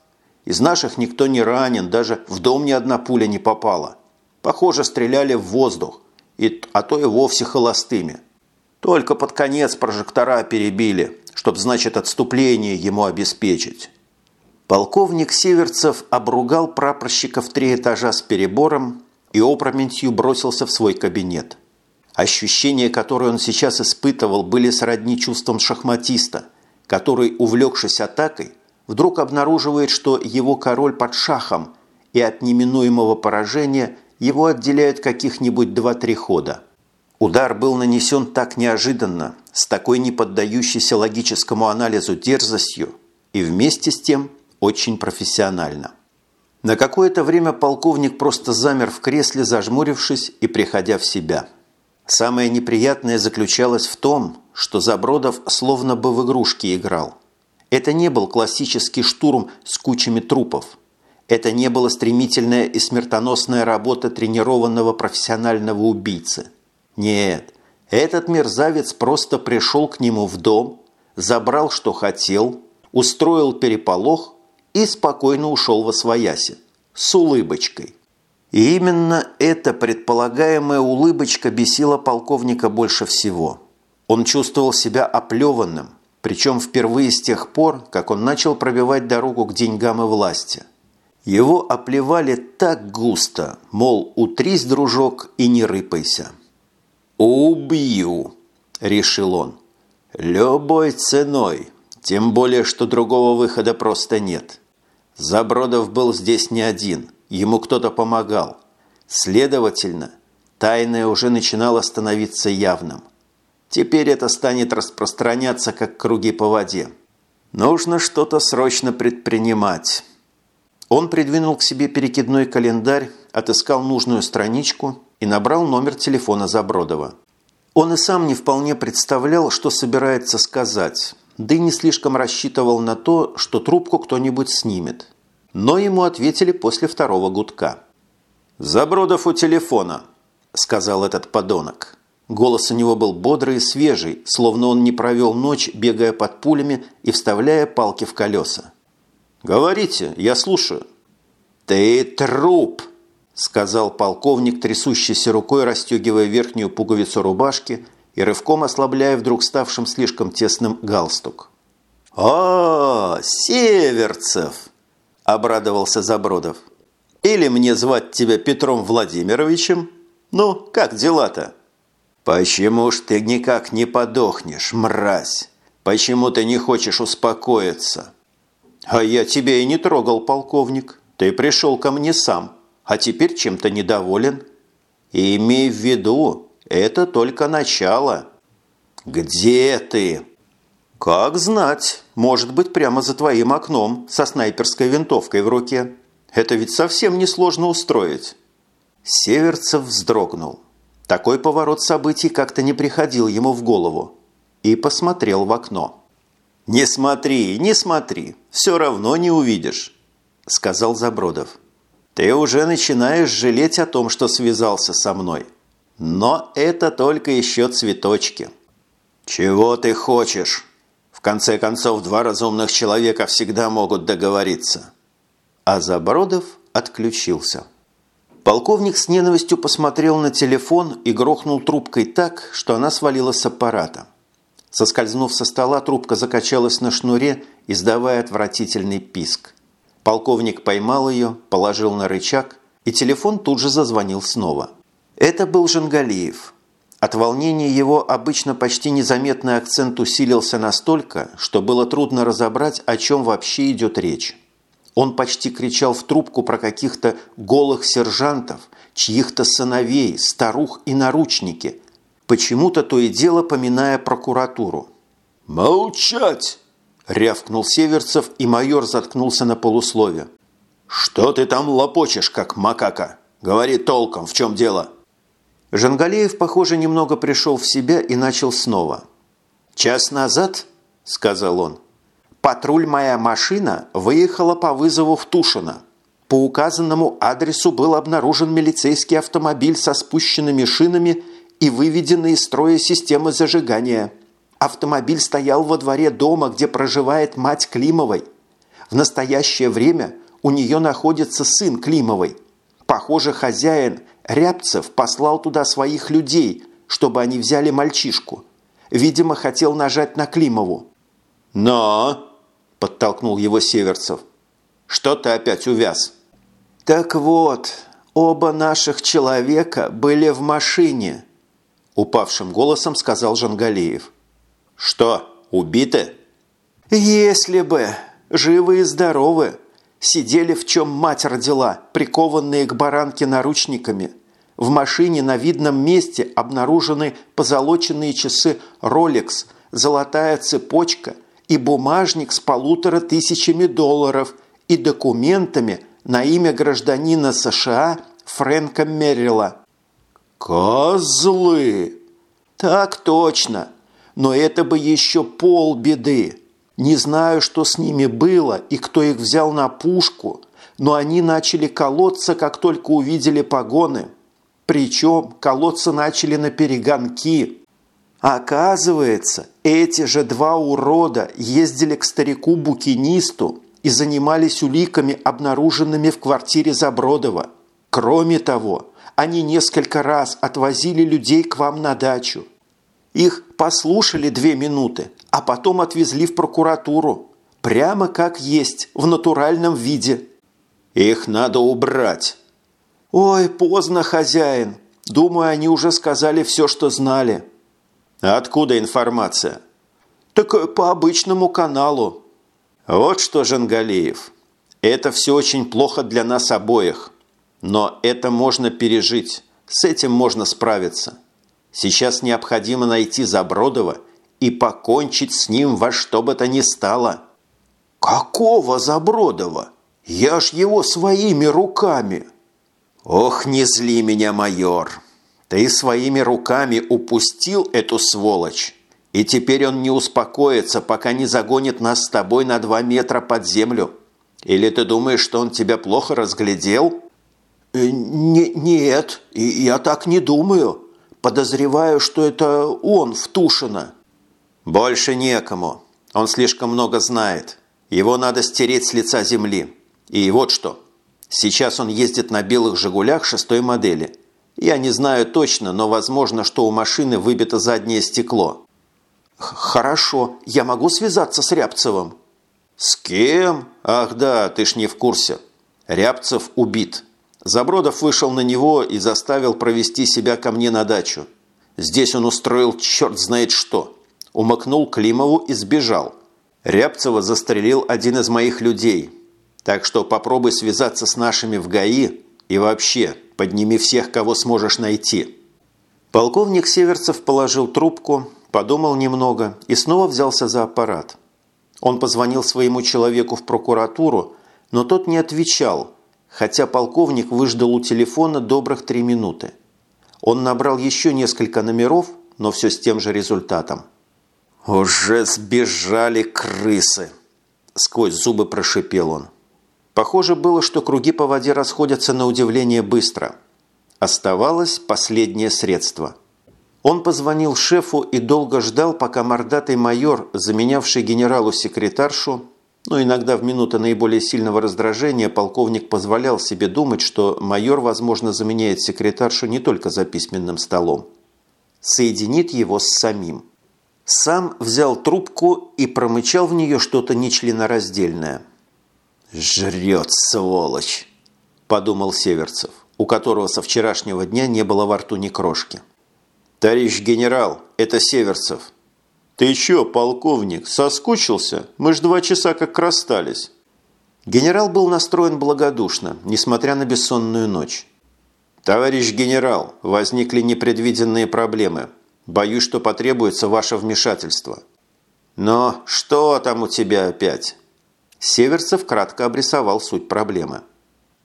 Из наших никто не ранен, даже в дом ни одна пуля не попала. Похоже, стреляли в воздух, и, а то и вовсе холостыми. Только под конец прожектора перебили, чтоб, значит, отступление ему обеспечить. Полковник Северцев обругал прапорщика в три этажа с перебором и опрометью бросился в свой кабинет. Ощущения, которые он сейчас испытывал, были сродни чувствам шахматиста, который, увлекшись атакой, вдруг обнаруживает, что его король под шахом, и от неминуемого поражения его отделяют каких-нибудь 2-3 хода. Удар был нанесен так неожиданно, с такой неподдающейся логическому анализу дерзостью и вместе с тем очень профессионально. На какое-то время полковник просто замер в кресле, зажмурившись и приходя в себя. Самое неприятное заключалось в том, что Забродов словно бы в игрушки играл. Это не был классический штурм с кучами трупов. Это не была стремительная и смертоносная работа тренированного профессионального убийцы – нет, этот мерзавец просто пришел к нему в дом, забрал, что хотел, устроил переполох и спокойно ушел во свояси, с улыбочкой. И именно эта предполагаемая улыбочка бесила полковника больше всего. Он чувствовал себя оплеванным, причем впервые с тех пор, как он начал пробивать дорогу к деньгам и власти. Его оплевали так густо, мол, утрись, дружок, и не рыпайся. «Убью!» – решил он. «Любой ценой, тем более, что другого выхода просто нет. Забродов был здесь не один, ему кто-то помогал. Следовательно, тайное уже начинало становиться явным. Теперь это станет распространяться, как круги по воде. Нужно что-то срочно предпринимать». Он придвинул к себе перекидной календарь, отыскал нужную страничку и набрал номер телефона Забродова. Он и сам не вполне представлял, что собирается сказать, да и не слишком рассчитывал на то, что трубку кто-нибудь снимет. Но ему ответили после второго гудка. «Забродов у телефона», – сказал этот подонок. Голос у него был бодрый и свежий, словно он не провел ночь, бегая под пулями и вставляя палки в колеса. «Говорите, я слушаю». «Ты труп!» – сказал полковник, трясущейся рукой, расстегивая верхнюю пуговицу рубашки и рывком ослабляя вдруг ставшим слишком тесным галстук. «О, Северцев!» – обрадовался Забродов. «Или мне звать тебя Петром Владимировичем? Ну, как дела-то?» «Почему ж ты никак не подохнешь, мразь? Почему ты не хочешь успокоиться?» «А я тебя и не трогал, полковник. Ты пришел ко мне сам, а теперь чем-то недоволен. И имей в виду, это только начало». «Где ты?» «Как знать. Может быть, прямо за твоим окном, со снайперской винтовкой в руке. Это ведь совсем несложно устроить». Северцев вздрогнул. Такой поворот событий как-то не приходил ему в голову. И посмотрел в окно. «Не смотри, не смотри, все равно не увидишь», – сказал Забродов. «Ты уже начинаешь жалеть о том, что связался со мной. Но это только еще цветочки». «Чего ты хочешь?» В конце концов, два разумных человека всегда могут договориться. А Забродов отключился. Полковник с ненавистью посмотрел на телефон и грохнул трубкой так, что она свалилась с аппарата. Соскользнув со стола, трубка закачалась на шнуре, издавая отвратительный писк. Полковник поймал ее, положил на рычаг, и телефон тут же зазвонил снова. Это был Жангалиев. От волнения его обычно почти незаметный акцент усилился настолько, что было трудно разобрать, о чем вообще идет речь. Он почти кричал в трубку про каких-то голых сержантов, чьих-то сыновей, старух и наручники, почему-то то и дело поминая прокуратуру. «Молчать!» – рявкнул Северцев, и майор заткнулся на полуслове. «Что ты там лопочешь, как макака? Говори толком, в чем дело?» Жангалеев, похоже, немного пришел в себя и начал снова. «Час назад, – сказал он, Патруль «Моя машина» выехала по вызову в Тушино. По указанному адресу был обнаружен милицейский автомобиль со спущенными шинами и выведенной из строя системы зажигания. Автомобиль стоял во дворе дома, где проживает мать Климовой. В настоящее время у нее находится сын Климовой. Похоже, хозяин Рябцев послал туда своих людей, чтобы они взяли мальчишку. Видимо, хотел нажать на Климову. «Но!» Подтолкнул его Северцев. «Что ты опять увяз?» «Так вот, оба наших человека были в машине», упавшим голосом сказал Жангалеев. «Что, убиты?» «Если бы, живы и здоровы, сидели в чем мать родила, прикованные к баранке наручниками. В машине на видном месте обнаружены позолоченные часы Rolex, золотая цепочка – и бумажник с полутора тысячами долларов и документами на имя гражданина США Фрэнка Меррилла. «Козлы!» «Так точно! Но это бы еще полбеды. Не знаю, что с ними было и кто их взял на пушку, но они начали колоться, как только увидели погоны. Причем колоться начали на перегонки». Оказывается, эти же два урода ездили к старику-букинисту и занимались уликами, обнаруженными в квартире Забродова. Кроме того, они несколько раз отвозили людей к вам на дачу. Их послушали две минуты, а потом отвезли в прокуратуру. Прямо как есть, в натуральном виде. Их надо убрать. Ой, поздно, хозяин. Думаю, они уже сказали все, что знали. Откуда информация? Так э, по обычному каналу. Вот что, Жангалеев, это все очень плохо для нас обоих. Но это можно пережить, с этим можно справиться. Сейчас необходимо найти Забродова и покончить с ним во что бы то ни стало. Какого Забродова? Я ж его своими руками. Ох, не зли меня, майор. Ты своими руками упустил эту сволочь, и теперь он не успокоится, пока не загонит нас с тобой на два метра под землю. Или ты думаешь, что он тебя плохо разглядел?» э, не, «Нет, я так не думаю. Подозреваю, что это он в Тушино». «Больше некому. Он слишком много знает. Его надо стереть с лица земли. И вот что. Сейчас он ездит на белых «Жигулях» шестой модели. Я не знаю точно, но возможно, что у машины выбито заднее стекло. «Хорошо. Я могу связаться с Рябцевым?» «С кем? Ах да, ты ж не в курсе. Рябцев убит. Забродов вышел на него и заставил провести себя ко мне на дачу. Здесь он устроил черт знает что. Умыкнул Климову и сбежал. Рябцева застрелил один из моих людей. Так что попробуй связаться с нашими в ГАИ и вообще подними всех, кого сможешь найти». Полковник Северцев положил трубку, подумал немного и снова взялся за аппарат. Он позвонил своему человеку в прокуратуру, но тот не отвечал, хотя полковник выждал у телефона добрых три минуты. Он набрал еще несколько номеров, но все с тем же результатом. «Уже сбежали крысы!» – сквозь зубы прошипел он. Похоже было, что круги по воде расходятся на удивление быстро. Оставалось последнее средство – он позвонил шефу и долго ждал, пока мордатый майор, заменявший генералу секретаршу, но иногда в минуты наиболее сильного раздражения полковник позволял себе думать, что майор, возможно, заменяет секретаршу не только за письменным столом. Соединит его с самим. Сам взял трубку и промычал в нее что-то нечленораздельное. «Жрет, сволочь!» – подумал Северцев, у которого со вчерашнего дня не было во рту ни крошки. «Товарищ генерал, это Северцев». «Ты чё, полковник, соскучился? Мы ж два часа как расстались». Генерал был настроен благодушно, несмотря на бессонную ночь. «Товарищ генерал, возникли непредвиденные проблемы. Боюсь, что потребуется ваше вмешательство». «Но что там у тебя опять?» Северцев кратко обрисовал суть проблемы.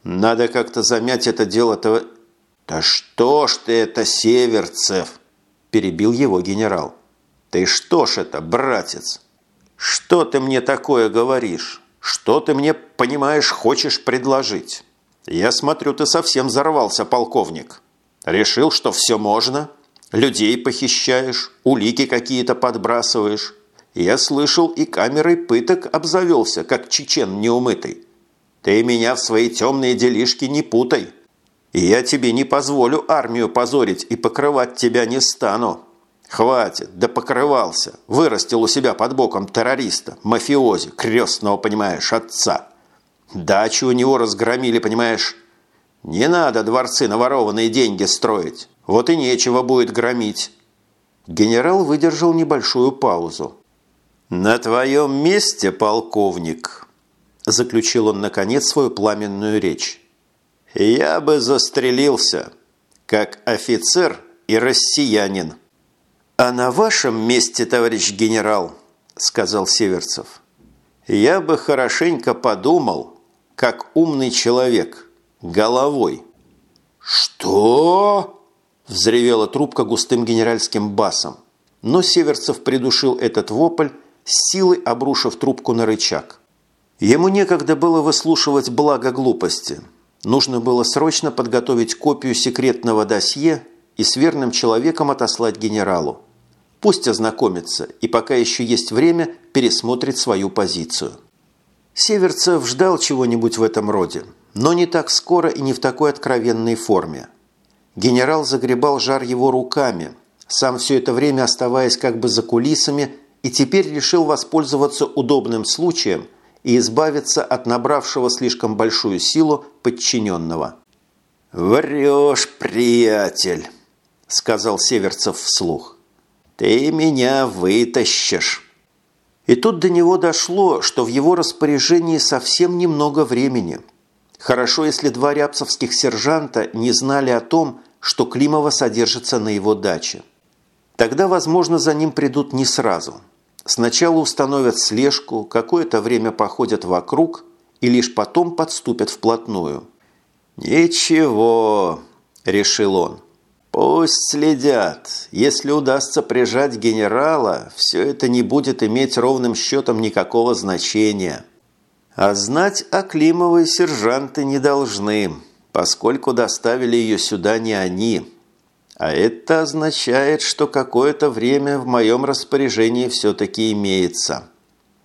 «Надо как-то замять это дело-то...» «Да что ж ты это, Северцев!» – перебил его генерал. «Ты что ж это, братец? Что ты мне такое говоришь? Что ты мне, понимаешь, хочешь предложить? Я смотрю, ты совсем взорвался, полковник. Решил, что все можно? Людей похищаешь, улики какие-то подбрасываешь. Я слышал, и камерой пыток обзавелся, как чечен неумытый. Ты меня в свои темные делишки не путай». И я тебе не позволю армию позорить и покрывать тебя не стану. Хватит, да покрывался. Вырастил у себя под боком террориста, мафиози, крестного, понимаешь, отца. Дачу у него разгромили, понимаешь. Не надо дворцы на ворованные деньги строить. Вот и нечего будет громить. Генерал выдержал небольшую паузу. «На твоем месте, полковник», – заключил он, наконец, свою пламенную речь я бы застрелился, как офицер и россиянин. А на вашем месте, товарищ генерал, сказал Северцев, я бы хорошенько подумал, как умный человек, головой. Что? Взревела трубка густым генеральским басом. Но Северцев придушил этот вопль, силой обрушив трубку на рычаг. Ему некогда было выслушивать благо глупости – Нужно было срочно подготовить копию секретного досье и с верным человеком отослать генералу. Пусть ознакомится и пока еще есть время, пересмотрит свою позицию. Северцев ждал чего-нибудь в этом роде, но не так скоро и не в такой откровенной форме. Генерал загребал жар его руками, сам все это время оставаясь как бы за кулисами, и теперь решил воспользоваться удобным случаем – и избавиться от набравшего слишком большую силу подчиненного. «Врешь, приятель!» – сказал Северцев вслух. «Ты меня вытащишь!» И тут до него дошло, что в его распоряжении совсем немного времени. Хорошо, если два рябцевских сержанта не знали о том, что Климова содержится на его даче. Тогда, возможно, за ним придут не сразу – Сначала установят слежку, какое-то время походят вокруг и лишь потом подступят вплотную. «Ничего», – решил он. Пусть следят. Если удастся прижать генерала, все это не будет иметь ровным счетом никакого значения. А знать о Климовой сержанты не должны, поскольку доставили ее сюда не они. А это означает, что какое-то время в моем распоряжении все-таки имеется.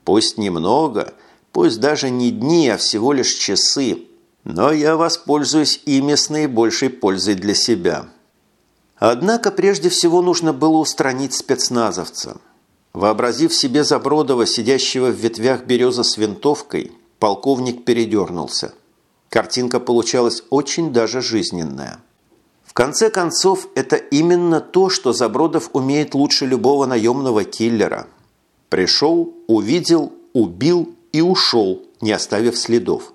Пусть немного, пусть даже не дни, а всего лишь часы, но я воспользуюсь ими с наибольшей пользой для себя». Однако прежде всего нужно было устранить спецназовца. Вообразив себе Забродова, сидящего в ветвях березы с винтовкой, полковник передернулся. Картинка получалась очень даже жизненная. В конце концов, это именно то, что Забродов умеет лучше любого наемного киллера. Пришел, увидел, убил и ушел, не оставив следов.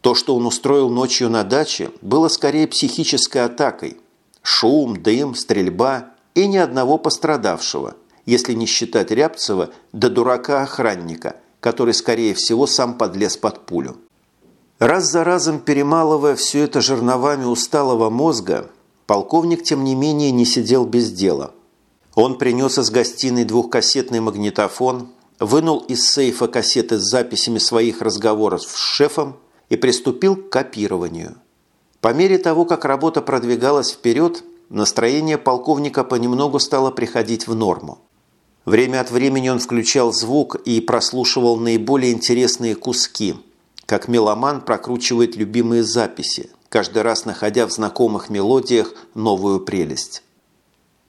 То, что он устроил ночью на даче, было скорее психической атакой, Шум, дым, стрельба и ни одного пострадавшего, если не считать Рябцева до дурака-охранника, который, скорее всего, сам подлез под пулю. Раз за разом перемалывая все это жерновами усталого мозга, полковник, тем не менее, не сидел без дела. Он принес из гостиной двухкассетный магнитофон, вынул из сейфа кассеты с записями своих разговоров с шефом и приступил к копированию – по мере того, как работа продвигалась вперед, настроение полковника понемногу стало приходить в норму. Время от времени он включал звук и прослушивал наиболее интересные куски, как меломан прокручивает любимые записи, каждый раз находя в знакомых мелодиях новую прелесть.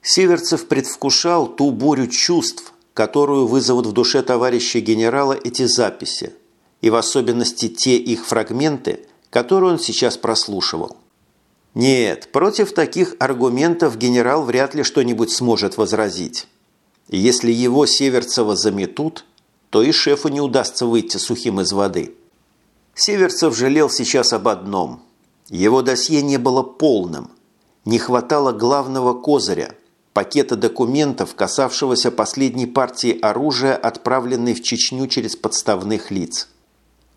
Северцев предвкушал ту бурю чувств, которую вызовут в душе товарища генерала эти записи, и в особенности те их фрагменты – которую он сейчас прослушивал. Нет, против таких аргументов генерал вряд ли что-нибудь сможет возразить. Если его Северцева заметут, то и шефу не удастся выйти сухим из воды. Северцев жалел сейчас об одном. Его досье не было полным. Не хватало главного козыря – пакета документов, касавшегося последней партии оружия, отправленной в Чечню через подставных лиц.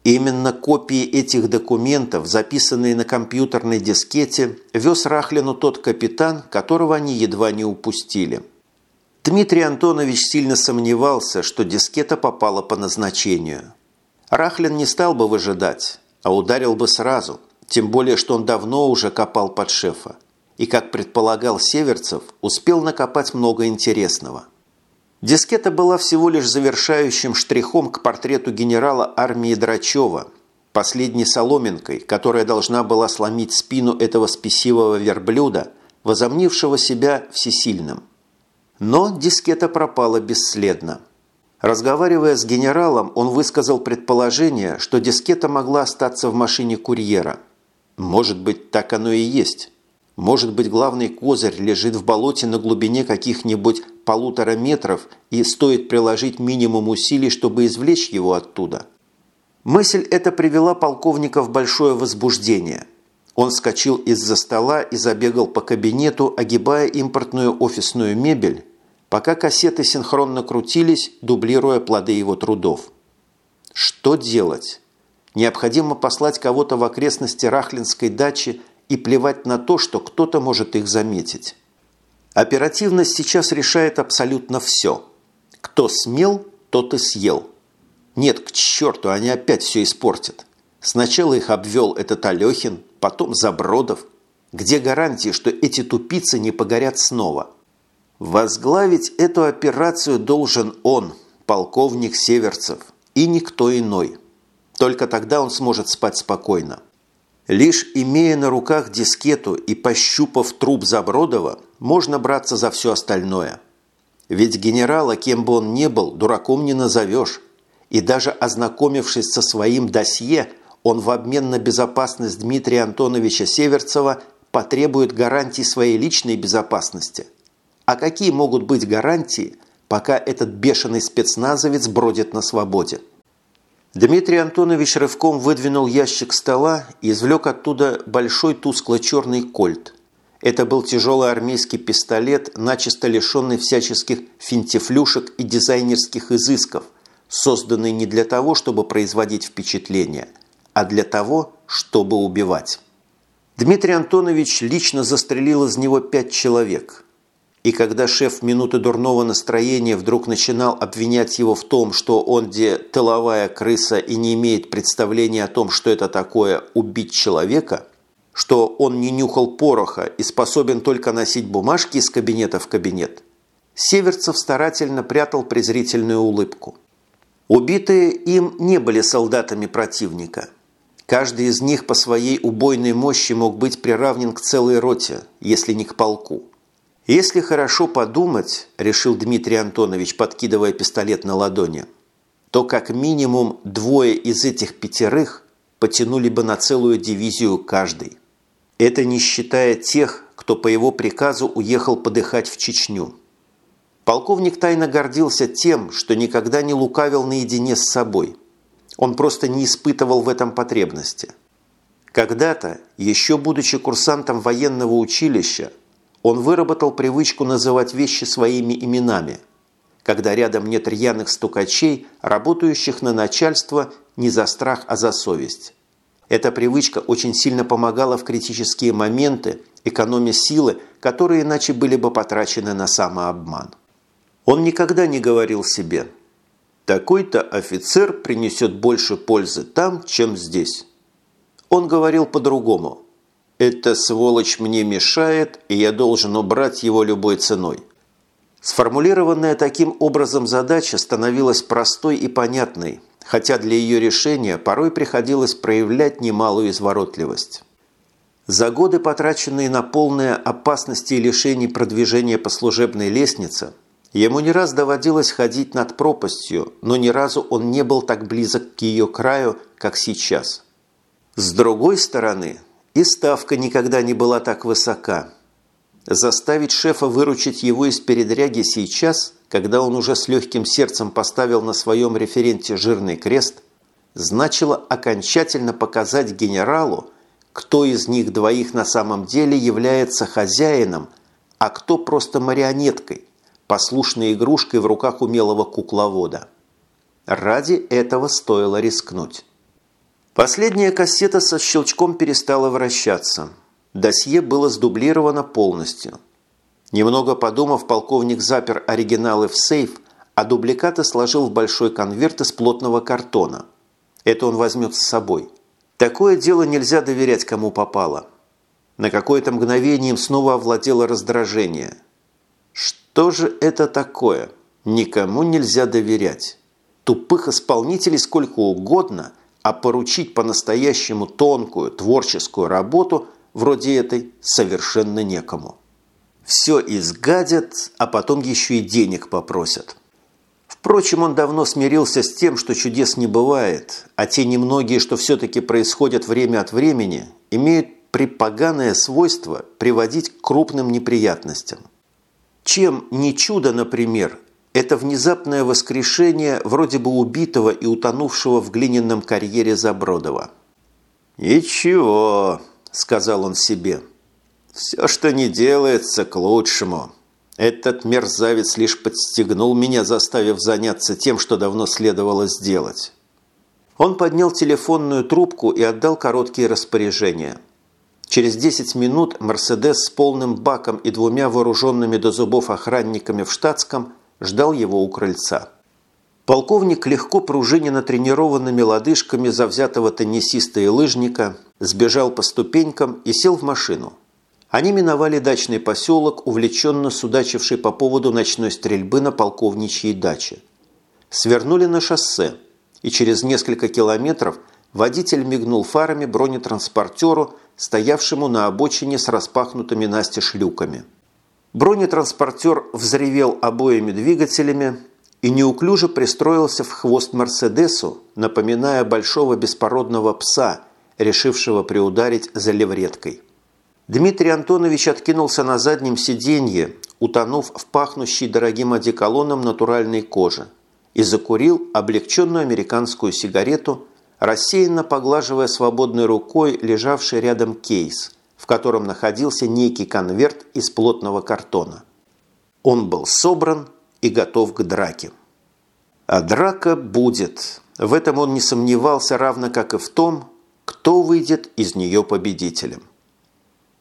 Именно копии этих документов, записанные на компьютерной дискете, вез Рахлину тот капитан, которого они едва не упустили. Дмитрий Антонович сильно сомневался, что дискета попала по назначению. Рахлин не стал бы выжидать, а ударил бы сразу, тем более, что он давно уже копал под шефа. И, как предполагал Северцев, успел накопать много интересного – Дискета была всего лишь завершающим штрихом к портрету генерала армии Драчева, последней соломинкой, которая должна была сломить спину этого спесивого верблюда, возомнившего себя всесильным. Но дискета пропала бесследно. Разговаривая с генералом, он высказал предположение, что дискета могла остаться в машине курьера. Может быть, так оно и есть. Может быть, главный козырь лежит в болоте на глубине каких-нибудь полутора метров и стоит приложить минимум усилий, чтобы извлечь его оттуда. Мысль эта привела полковника в большое возбуждение. Он вскочил из-за стола и забегал по кабинету, огибая импортную офисную мебель, пока кассеты синхронно крутились, дублируя плоды его трудов. Что делать? Необходимо послать кого-то в окрестности Рахлинской дачи и плевать на то, что кто-то может их заметить. Оперативность сейчас решает абсолютно все. Кто смел, тот и съел. Нет, к черту, они опять все испортят. Сначала их обвел этот Алехин, потом Забродов. Где гарантии, что эти тупицы не погорят снова? Возглавить эту операцию должен он, полковник Северцев, и никто иной. Только тогда он сможет спать спокойно. Лишь имея на руках дискету и пощупав труп Забродова, можно браться за все остальное. Ведь генерала, кем бы он ни был, дураком не назовешь. И даже ознакомившись со своим досье, он в обмен на безопасность Дмитрия Антоновича Северцева потребует гарантий своей личной безопасности. А какие могут быть гарантии, пока этот бешеный спецназовец бродит на свободе? Дмитрий Антонович рывком выдвинул ящик стола и извлек оттуда большой тускло-черный кольт. Это был тяжелый армейский пистолет, начисто лишенный всяческих финтифлюшек и дизайнерских изысков, созданный не для того, чтобы производить впечатление, а для того, чтобы убивать. Дмитрий Антонович лично застрелил из него пять человек. И когда шеф в минуты дурного настроения вдруг начинал обвинять его в том, что он где тыловая крыса и не имеет представления о том, что это такое убить человека, что он не нюхал пороха и способен только носить бумажки из кабинета в кабинет, Северцев старательно прятал презрительную улыбку. Убитые им не были солдатами противника – Каждый из них по своей убойной мощи мог быть приравнен к целой роте, если не к полку. Если хорошо подумать, решил Дмитрий Антонович, подкидывая пистолет на ладони, то как минимум двое из этих пятерых потянули бы на целую дивизию каждый. Это не считая тех, кто по его приказу уехал подыхать в Чечню. Полковник тайно гордился тем, что никогда не лукавил наедине с собой – он просто не испытывал в этом потребности. Когда-то, еще будучи курсантом военного училища, он выработал привычку называть вещи своими именами, когда рядом нет рьяных стукачей, работающих на начальство не за страх, а за совесть. Эта привычка очень сильно помогала в критические моменты, экономя силы, которые иначе были бы потрачены на самообман. Он никогда не говорил себе – такой-то офицер принесет больше пользы там, чем здесь. Он говорил по-другому. «Эта сволочь мне мешает, и я должен убрать его любой ценой». Сформулированная таким образом задача становилась простой и понятной, хотя для ее решения порой приходилось проявлять немалую изворотливость. За годы, потраченные на полное опасности и лишений продвижения по служебной лестнице – Ему не раз доводилось ходить над пропастью, но ни разу он не был так близок к ее краю, как сейчас. С другой стороны, и ставка никогда не была так высока. Заставить шефа выручить его из передряги сейчас, когда он уже с легким сердцем поставил на своем референте жирный крест, значило окончательно показать генералу, кто из них двоих на самом деле является хозяином, а кто просто марионеткой, послушной игрушкой в руках умелого кукловода. Ради этого стоило рискнуть. Последняя кассета со щелчком перестала вращаться. Досье было сдублировано полностью. Немного подумав, полковник запер оригиналы в сейф, а дубликаты сложил в большой конверт из плотного картона. Это он возьмет с собой. Такое дело нельзя доверять кому попало. На какое-то мгновение им снова овладело раздражение – что же это такое? Никому нельзя доверять. Тупых исполнителей сколько угодно, а поручить по-настоящему тонкую творческую работу вроде этой совершенно некому. Все изгадят, а потом еще и денег попросят. Впрочем, он давно смирился с тем, что чудес не бывает, а те немногие, что все-таки происходят время от времени, имеют припоганое свойство приводить к крупным неприятностям – чем не чудо, например, это внезапное воскрешение вроде бы убитого и утонувшего в глиняном карьере Забродова. «Ничего», – сказал он себе, – «все, что не делается, к лучшему. Этот мерзавец лишь подстегнул меня, заставив заняться тем, что давно следовало сделать». Он поднял телефонную трубку и отдал короткие распоряжения – Через 10 минут «Мерседес» с полным баком и двумя вооруженными до зубов охранниками в штатском ждал его у крыльца. Полковник легко пружиня натренированными лодыжками завзятого теннисиста и лыжника сбежал по ступенькам и сел в машину. Они миновали дачный поселок, увлеченно судачивший по поводу ночной стрельбы на полковничьей даче. Свернули на шоссе, и через несколько километров водитель мигнул фарами бронетранспортеру, стоявшему на обочине с распахнутыми настежь люками. Бронетранспортер взревел обоими двигателями и неуклюже пристроился в хвост Мерседесу, напоминая большого беспородного пса, решившего приударить за левреткой. Дмитрий Антонович откинулся на заднем сиденье, утонув в пахнущей дорогим одеколоном натуральной кожи, и закурил облегченную американскую сигарету, рассеянно поглаживая свободной рукой лежавший рядом кейс, котором находился некий конверт из плотного картона. Он был собран и готов к драке. А драка будет. В этом он не сомневался, равно как и в том, кто выйдет из нее победителем.